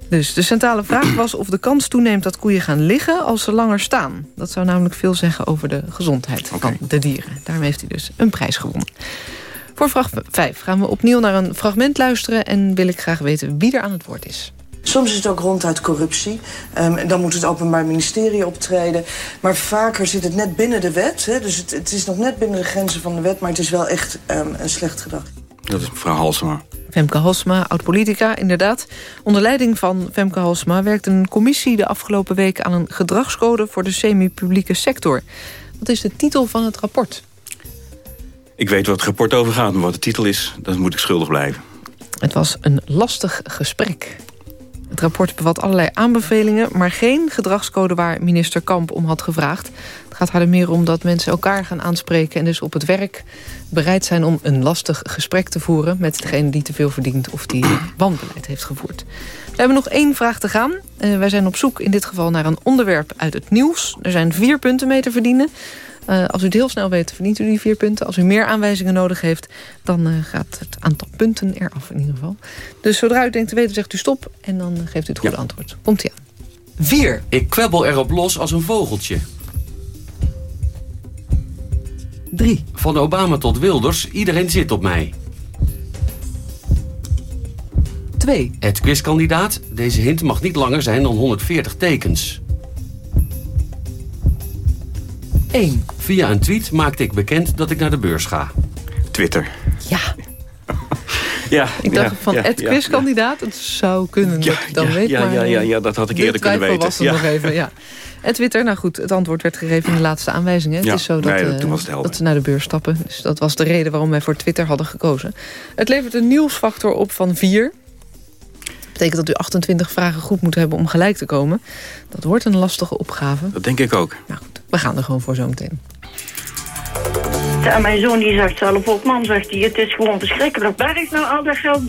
Speaker 2: Dus de centrale vraag was of de kans toeneemt dat koeien gaan liggen als ze langer staan. Dat zou namelijk veel zeggen over de gezondheid van de dieren. Daarmee heeft hij dus een prijs gewonnen. Voor vraag 5 gaan we opnieuw naar een fragment luisteren... en wil ik graag weten wie er aan het woord is.
Speaker 33: Soms is het ook ronduit corruptie. Um, en dan moet het Openbaar Ministerie optreden. Maar vaker zit het net binnen de wet. Hè? Dus het, het, is nog net binnen de grenzen van de wet... maar het is wel echt um, een slecht gedrag.
Speaker 29: Dat is mevrouw Halsema.
Speaker 2: Femke Halsema, oud-politica, inderdaad. Onder leiding van Femke Halsema werkt een commissie de afgelopen week... aan een gedragscode voor de semi-publieke sector. Wat is de titel van het rapport?
Speaker 29: Ik weet wat het rapport over gaat, maar wat de titel is... dat moet ik schuldig blijven.
Speaker 2: Het was een lastig gesprek. Het rapport bevat allerlei aanbevelingen... maar geen gedragscode waar minister Kamp om had gevraagd. Het gaat er meer om dat mensen elkaar gaan aanspreken... en dus op het werk bereid zijn om een lastig gesprek te voeren... met degene die te veel verdient of die wanbeleid heeft gevoerd. We hebben nog één vraag te gaan. Uh, wij zijn op zoek in dit geval naar een onderwerp uit het nieuws. Er zijn vier punten mee te verdienen. Uh, als u het heel snel weet, verdient u die vier punten. Als u meer aanwijzingen nodig heeft, dan uh, gaat het aantal punten eraf in ieder geval. Dus zodra u denkt te weten, zegt u stop en dan geeft u het goede ja. antwoord. Komt ie aan.
Speaker 34: 4. Ik kwebbel erop los als een vogeltje. 3. Van Obama tot Wilders, iedereen zit op mij. 2. Het quizkandidaat, deze hint mag niet langer zijn dan 140 tekens. 1. Via een tweet maakte ik bekend dat ik naar de beurs ga.
Speaker 29: Twitter.
Speaker 2: Ja.
Speaker 29: ja
Speaker 2: ik dacht
Speaker 29: ja,
Speaker 2: van
Speaker 29: ja,
Speaker 2: het
Speaker 29: ja,
Speaker 2: quizkandidaat, het zou kunnen dat ik dan
Speaker 29: ja,
Speaker 2: weet.
Speaker 29: Ja,
Speaker 2: maar
Speaker 29: ja, ja,
Speaker 2: eh,
Speaker 29: ja, dat had ik
Speaker 2: de
Speaker 29: eerder kunnen weten.
Speaker 2: was er
Speaker 29: ja.
Speaker 2: nog even, ja. En Twitter, nou goed, het antwoord werd gegeven in de laatste aanwijzingen.
Speaker 29: Ja,
Speaker 2: het is zo dat,
Speaker 29: nee, toen was het helder.
Speaker 2: dat ze naar de beurs stappen. Dus dat was de reden waarom wij voor Twitter hadden gekozen. Het levert een nieuwsfactor op van 4. Dat betekent dat u 28 vragen goed moet hebben om gelijk te komen. Dat wordt een lastige opgave.
Speaker 29: Dat denk ik ook.
Speaker 2: Nou goed, we gaan er gewoon voor zometeen.
Speaker 35: Ja, mijn zoon die zegt zelf ook, mam, zegt hij, het is gewoon verschrikkelijk. Waar is nou al dat geld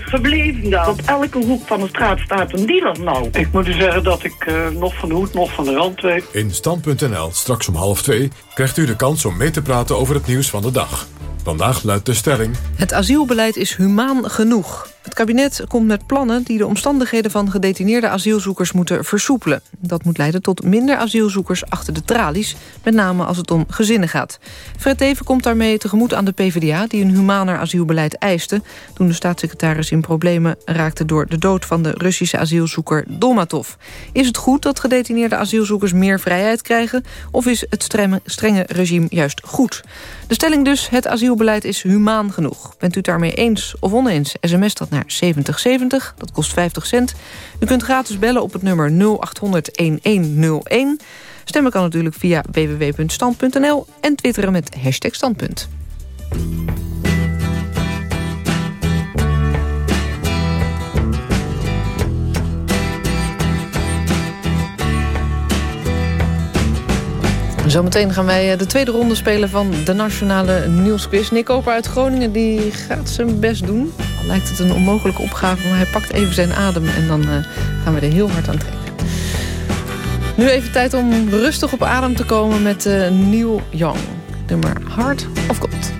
Speaker 35: gebleven dan? Op elke hoek van de straat staat een dealer nou.
Speaker 36: Ik moet u zeggen dat ik uh, nog van de hoed, nog van de rand weet.
Speaker 1: In Stand.nl, straks om half twee, krijgt u de kans om mee te praten over het nieuws van de dag. Vandaag luidt de stelling...
Speaker 2: Het asielbeleid is humaan genoeg. Het kabinet komt met plannen die de omstandigheden van gedetineerde asielzoekers moeten versoepelen. Dat moet leiden tot minder asielzoekers achter de tralies, met name als het om gezinnen gaat. Fred Teven komt daarmee tegemoet aan de PvdA, die een humaner asielbeleid eiste, toen de staatssecretaris in problemen raakte door de dood van de Russische asielzoeker Dolmatov. Is het goed dat gedetineerde asielzoekers meer vrijheid krijgen, of is het strenge, regime juist goed? De stelling dus, het asielbeleid is humaan genoeg. Bent u daarmee eens of oneens, sms dat naar 7070, dat kost 50 cent. U kunt gratis bellen op het nummer 0800-1101. Stemmen kan natuurlijk via www.stand.nl en twitteren met hashtag standpunt. Zometeen gaan wij de tweede ronde spelen van de Nationale Nieuwsquiz. Nick Koper uit Groningen die gaat zijn best doen. Lijkt het een onmogelijke opgave, maar hij pakt even zijn adem... en dan uh, gaan we er heel hard aan trekken. Nu even tijd om rustig op adem te komen met uh, Neil Young. Nummer Heart of Gold.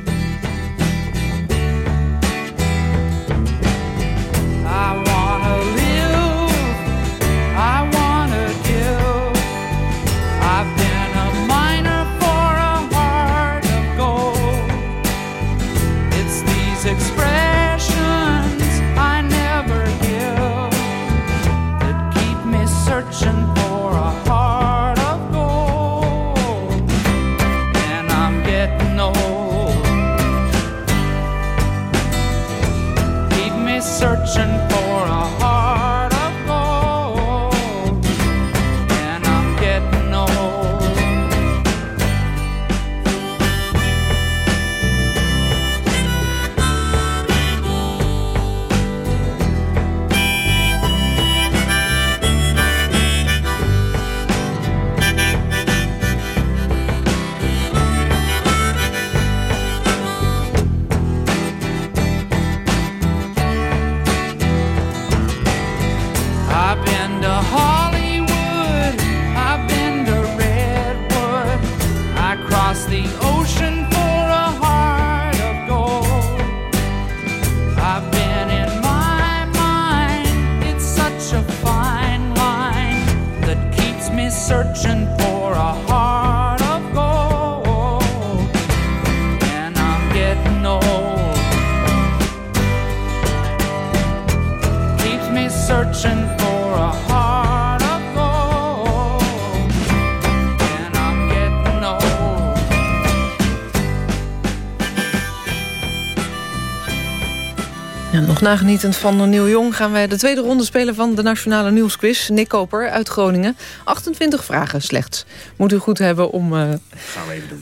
Speaker 2: Nog nagenietend van Neil Jong gaan wij de tweede ronde spelen van de Nationale Nieuwsquiz. Nick Koper uit Groningen. 28 vragen slechts. Moet u goed hebben om eh,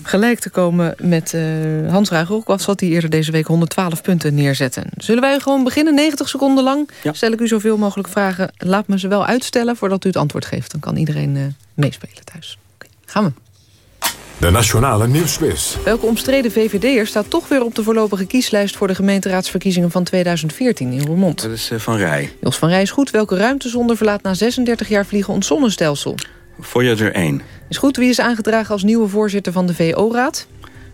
Speaker 2: gelijk te komen met eh, Hans Ruigrok. Wat hij eerder deze week 112 punten neerzetten. Zullen wij gewoon beginnen, 90 seconden lang? Stel ik u zoveel mogelijk vragen. Laat me ze wel uitstellen voordat u het antwoord geeft. Dan kan iedereen eh, meespelen thuis. Gaan we.
Speaker 1: De Nationale Nieuwsquiz.
Speaker 2: Welke omstreden VVD'er staat toch weer op de voorlopige kieslijst... voor de gemeenteraadsverkiezingen van 2014 in Roermond?
Speaker 29: Dat is eh, Van Rij.
Speaker 2: Jos van Rij is goed. Welke ruimtezonde verlaat na 36 jaar vliegen ons zonnestelsel?
Speaker 29: Voyager 1.
Speaker 2: Is goed. Wie is aangedragen als nieuwe voorzitter van de VO-raad?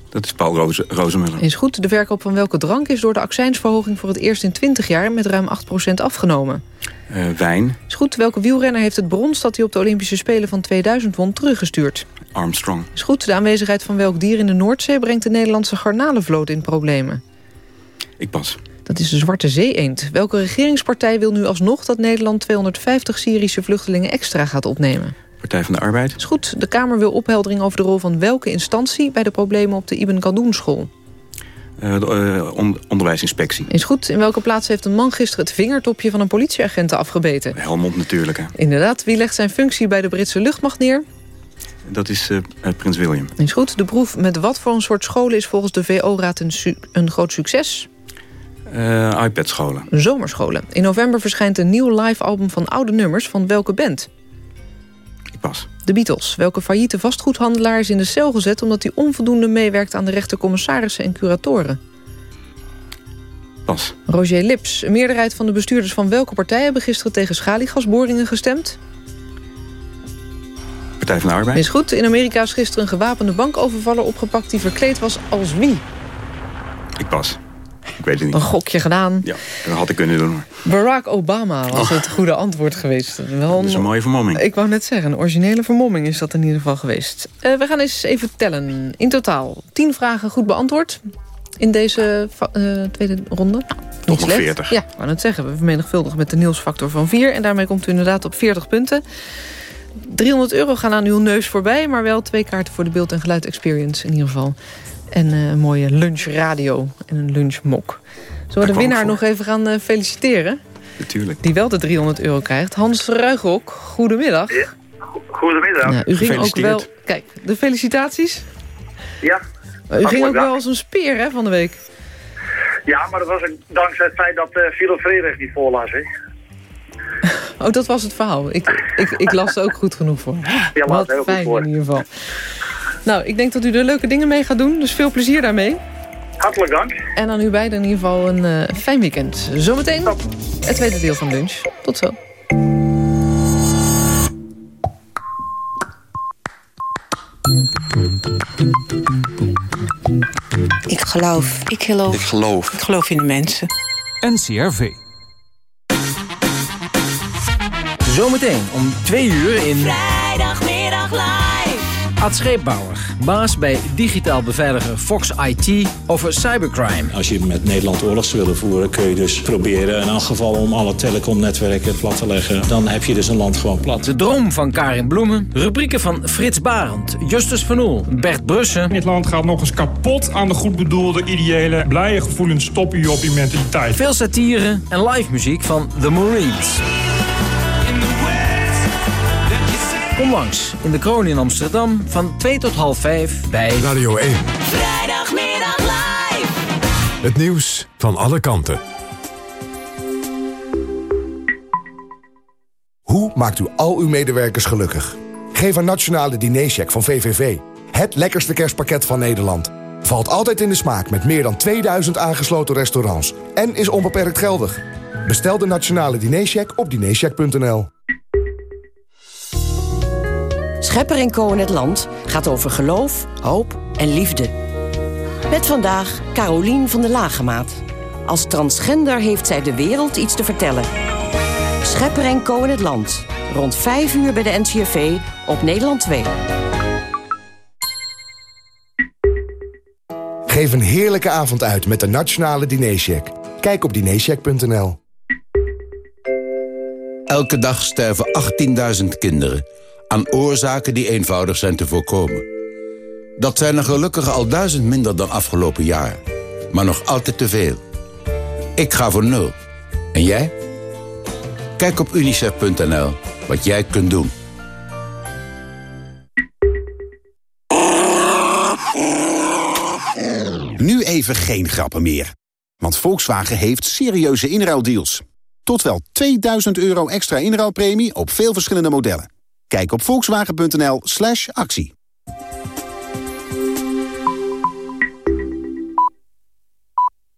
Speaker 29: Dat is Paul Roze Rozemuller.
Speaker 2: Is goed. De verkoop van welke drank is door de accijnsverhoging... voor het eerst in 20 jaar met ruim 8% afgenomen?
Speaker 29: Eh, wijn.
Speaker 2: Is goed. Welke wielrenner heeft het brons dat hij op de Olympische Spelen van 2000 won teruggestuurd?
Speaker 29: Armstrong.
Speaker 2: Is goed. De aanwezigheid van welk dier in de Noordzee... brengt de Nederlandse garnalenvloot in problemen?
Speaker 29: Ik pas.
Speaker 2: Dat is de Zwarte Zee-eend. Welke regeringspartij wil nu alsnog dat Nederland 250 Syrische vluchtelingen extra gaat opnemen?
Speaker 29: Partij van de Arbeid.
Speaker 2: Is goed. De Kamer wil opheldering over de rol van welke instantie... bij de problemen op de Ibn Galdoen school.
Speaker 29: Eh, de eh, on- onderwijsinspectie.
Speaker 2: Is goed. In welke plaats heeft een man gisteren het vingertopje van een politieagent afgebeten?
Speaker 29: Helmond natuurlijk. Hè.
Speaker 2: Inderdaad. Wie legt zijn functie bij de Britse luchtmacht neer?
Speaker 29: Dat is eh, Prins William.
Speaker 2: Is goed. De proef met wat voor een soort scholen is volgens de VO-raad een, een groot succes?
Speaker 29: Eh, iPad-scholen.
Speaker 2: Zomerscholen. In november verschijnt een nieuw live album van oude nummers van welke band?
Speaker 29: Ik pas.
Speaker 2: De Beatles. Welke failliete vastgoedhandelaar is in de cel gezet... omdat hij onvoldoende meewerkt aan de rechtercommissarissen en curatoren?
Speaker 29: Pas.
Speaker 2: Roger Lips. Een meerderheid van de bestuurders van welke partij... hebben gisteren tegen schaliegasboringen gestemd?
Speaker 29: Partij van de Arbeid.
Speaker 2: Is goed. In Amerika is gisteren een gewapende bankovervaller opgepakt... die verkleed was als wie?
Speaker 29: Ik pas. Ik weet het niet.
Speaker 2: Een gokje gedaan.
Speaker 29: Ja, dat had ik kunnen doen. hoor.
Speaker 2: Barack Obama was het goede antwoord geweest. Wel
Speaker 29: Dat is een mooie vermomming.
Speaker 2: Ik wou net zeggen, een originele vermomming is dat in ieder geval geweest. Eh, we gaan eens even tellen. In totaal tien vragen goed beantwoord. In deze eh, tweede ronde. Nou, niet
Speaker 29: nog
Speaker 2: slecht.
Speaker 29: 40.
Speaker 2: Ja, ik wou net zeggen. We vermenigvuldigen met de nieuwsfactor van 4. En daarmee komt u inderdaad op 40 punten. 300 euro gaan aan uw neus voorbij. Maar wel twee kaarten voor de beeld- en geluid experience in ieder geval. En eh, een mooie lunchradio en een lunchmok. Zullen we de winnaar nog even gaan eh, feliciteren?
Speaker 29: Natuurlijk.
Speaker 2: Die wel de 300 euro krijgt. Hans Ruigrok, goedemiddag.
Speaker 37: Goedemiddag.
Speaker 2: Nou, u ging ook wel... Kijk, de felicitaties.
Speaker 37: Ja.
Speaker 2: Maar u ging ook wel als een speer hè, van de week.
Speaker 37: Ja, maar dat was ook dankzij het feit dat uh, Philip Frederik niet voorlas. Hè?
Speaker 2: Oh, dat was het verhaal. Ik, ik, ik las er ook goed genoeg voor.
Speaker 37: Ja,
Speaker 2: Wat
Speaker 37: heel goed
Speaker 2: fijn
Speaker 37: voor.
Speaker 2: in ieder geval. Nou, ik denk dat u er leuke dingen mee gaat doen. Dus veel plezier daarmee.
Speaker 37: Hartelijk dank.
Speaker 2: En aan u beiden in ieder geval een eh, fijn weekend. Zometeen het tweede deel van lunch. Tot zo.
Speaker 38: Ik geloof. Ik geloof.
Speaker 39: Ik geloof.
Speaker 38: Ik geloof in de mensen.
Speaker 39: NCRV.
Speaker 40: Zometeen om twee uur in
Speaker 41: Vrijdagmiddag live.
Speaker 40: Ad Scheepbouwer, baas bij digitaal beveiliger Fox IT over cybercrime.
Speaker 42: Als je met Nederland oorlog zou willen voeren, kun je dus proberen in elk geval om alle telecomnetwerken plat te leggen. Dan heb je dus een land gewoon plat.
Speaker 40: De droom van Karin Bloemen, rubrieken van Frits Barend, Justus Van Oel, Bert Brussen.
Speaker 43: Dit land gaat nog eens kapot aan de goed bedoelde, ideële, blije gevoelens stoppen je op je mentaliteit.
Speaker 40: Veel satire en live muziek van The Marines. Kom langs in de Kroon in Amsterdam van 2 tot half 5 bij
Speaker 1: Radio 1.
Speaker 41: Vrijdagmiddag live.
Speaker 1: Het nieuws van alle kanten.
Speaker 44: Hoe maakt u al uw medewerkers gelukkig? Geef een nationale dinercheck van VVV. Het lekkerste kerstpakket van Nederland. Valt altijd in de smaak met meer dan 2000 aangesloten restaurants. En is onbeperkt geldig. Bestel de nationale dinercheck op dinercheck.nl.
Speaker 45: Schepper en Co in het Land gaat over geloof, hoop en liefde. Met vandaag Carolien van de Lagemaat. Als transgender heeft zij de wereld iets te vertellen. Schepper en Co in het Land. Rond 5 uur bij de NCRV op Nederland 2.
Speaker 44: Geef een heerlijke avond uit met de nationale dinercheck. Kijk op dinercheck.nl.
Speaker 46: Elke dag sterven 18.000 kinderen aan oorzaken die eenvoudig zijn te voorkomen. Dat zijn er gelukkig al duizend minder dan afgelopen jaar. Maar nog altijd te veel. Ik ga voor nul. En jij? Kijk op unicef.nl wat jij kunt doen.
Speaker 47: Nu even geen grappen meer. Want Volkswagen heeft serieuze inruildeals. Tot wel 2000 euro extra inruilpremie op veel verschillende modellen. Kijk op volkswagen.nl slash actie.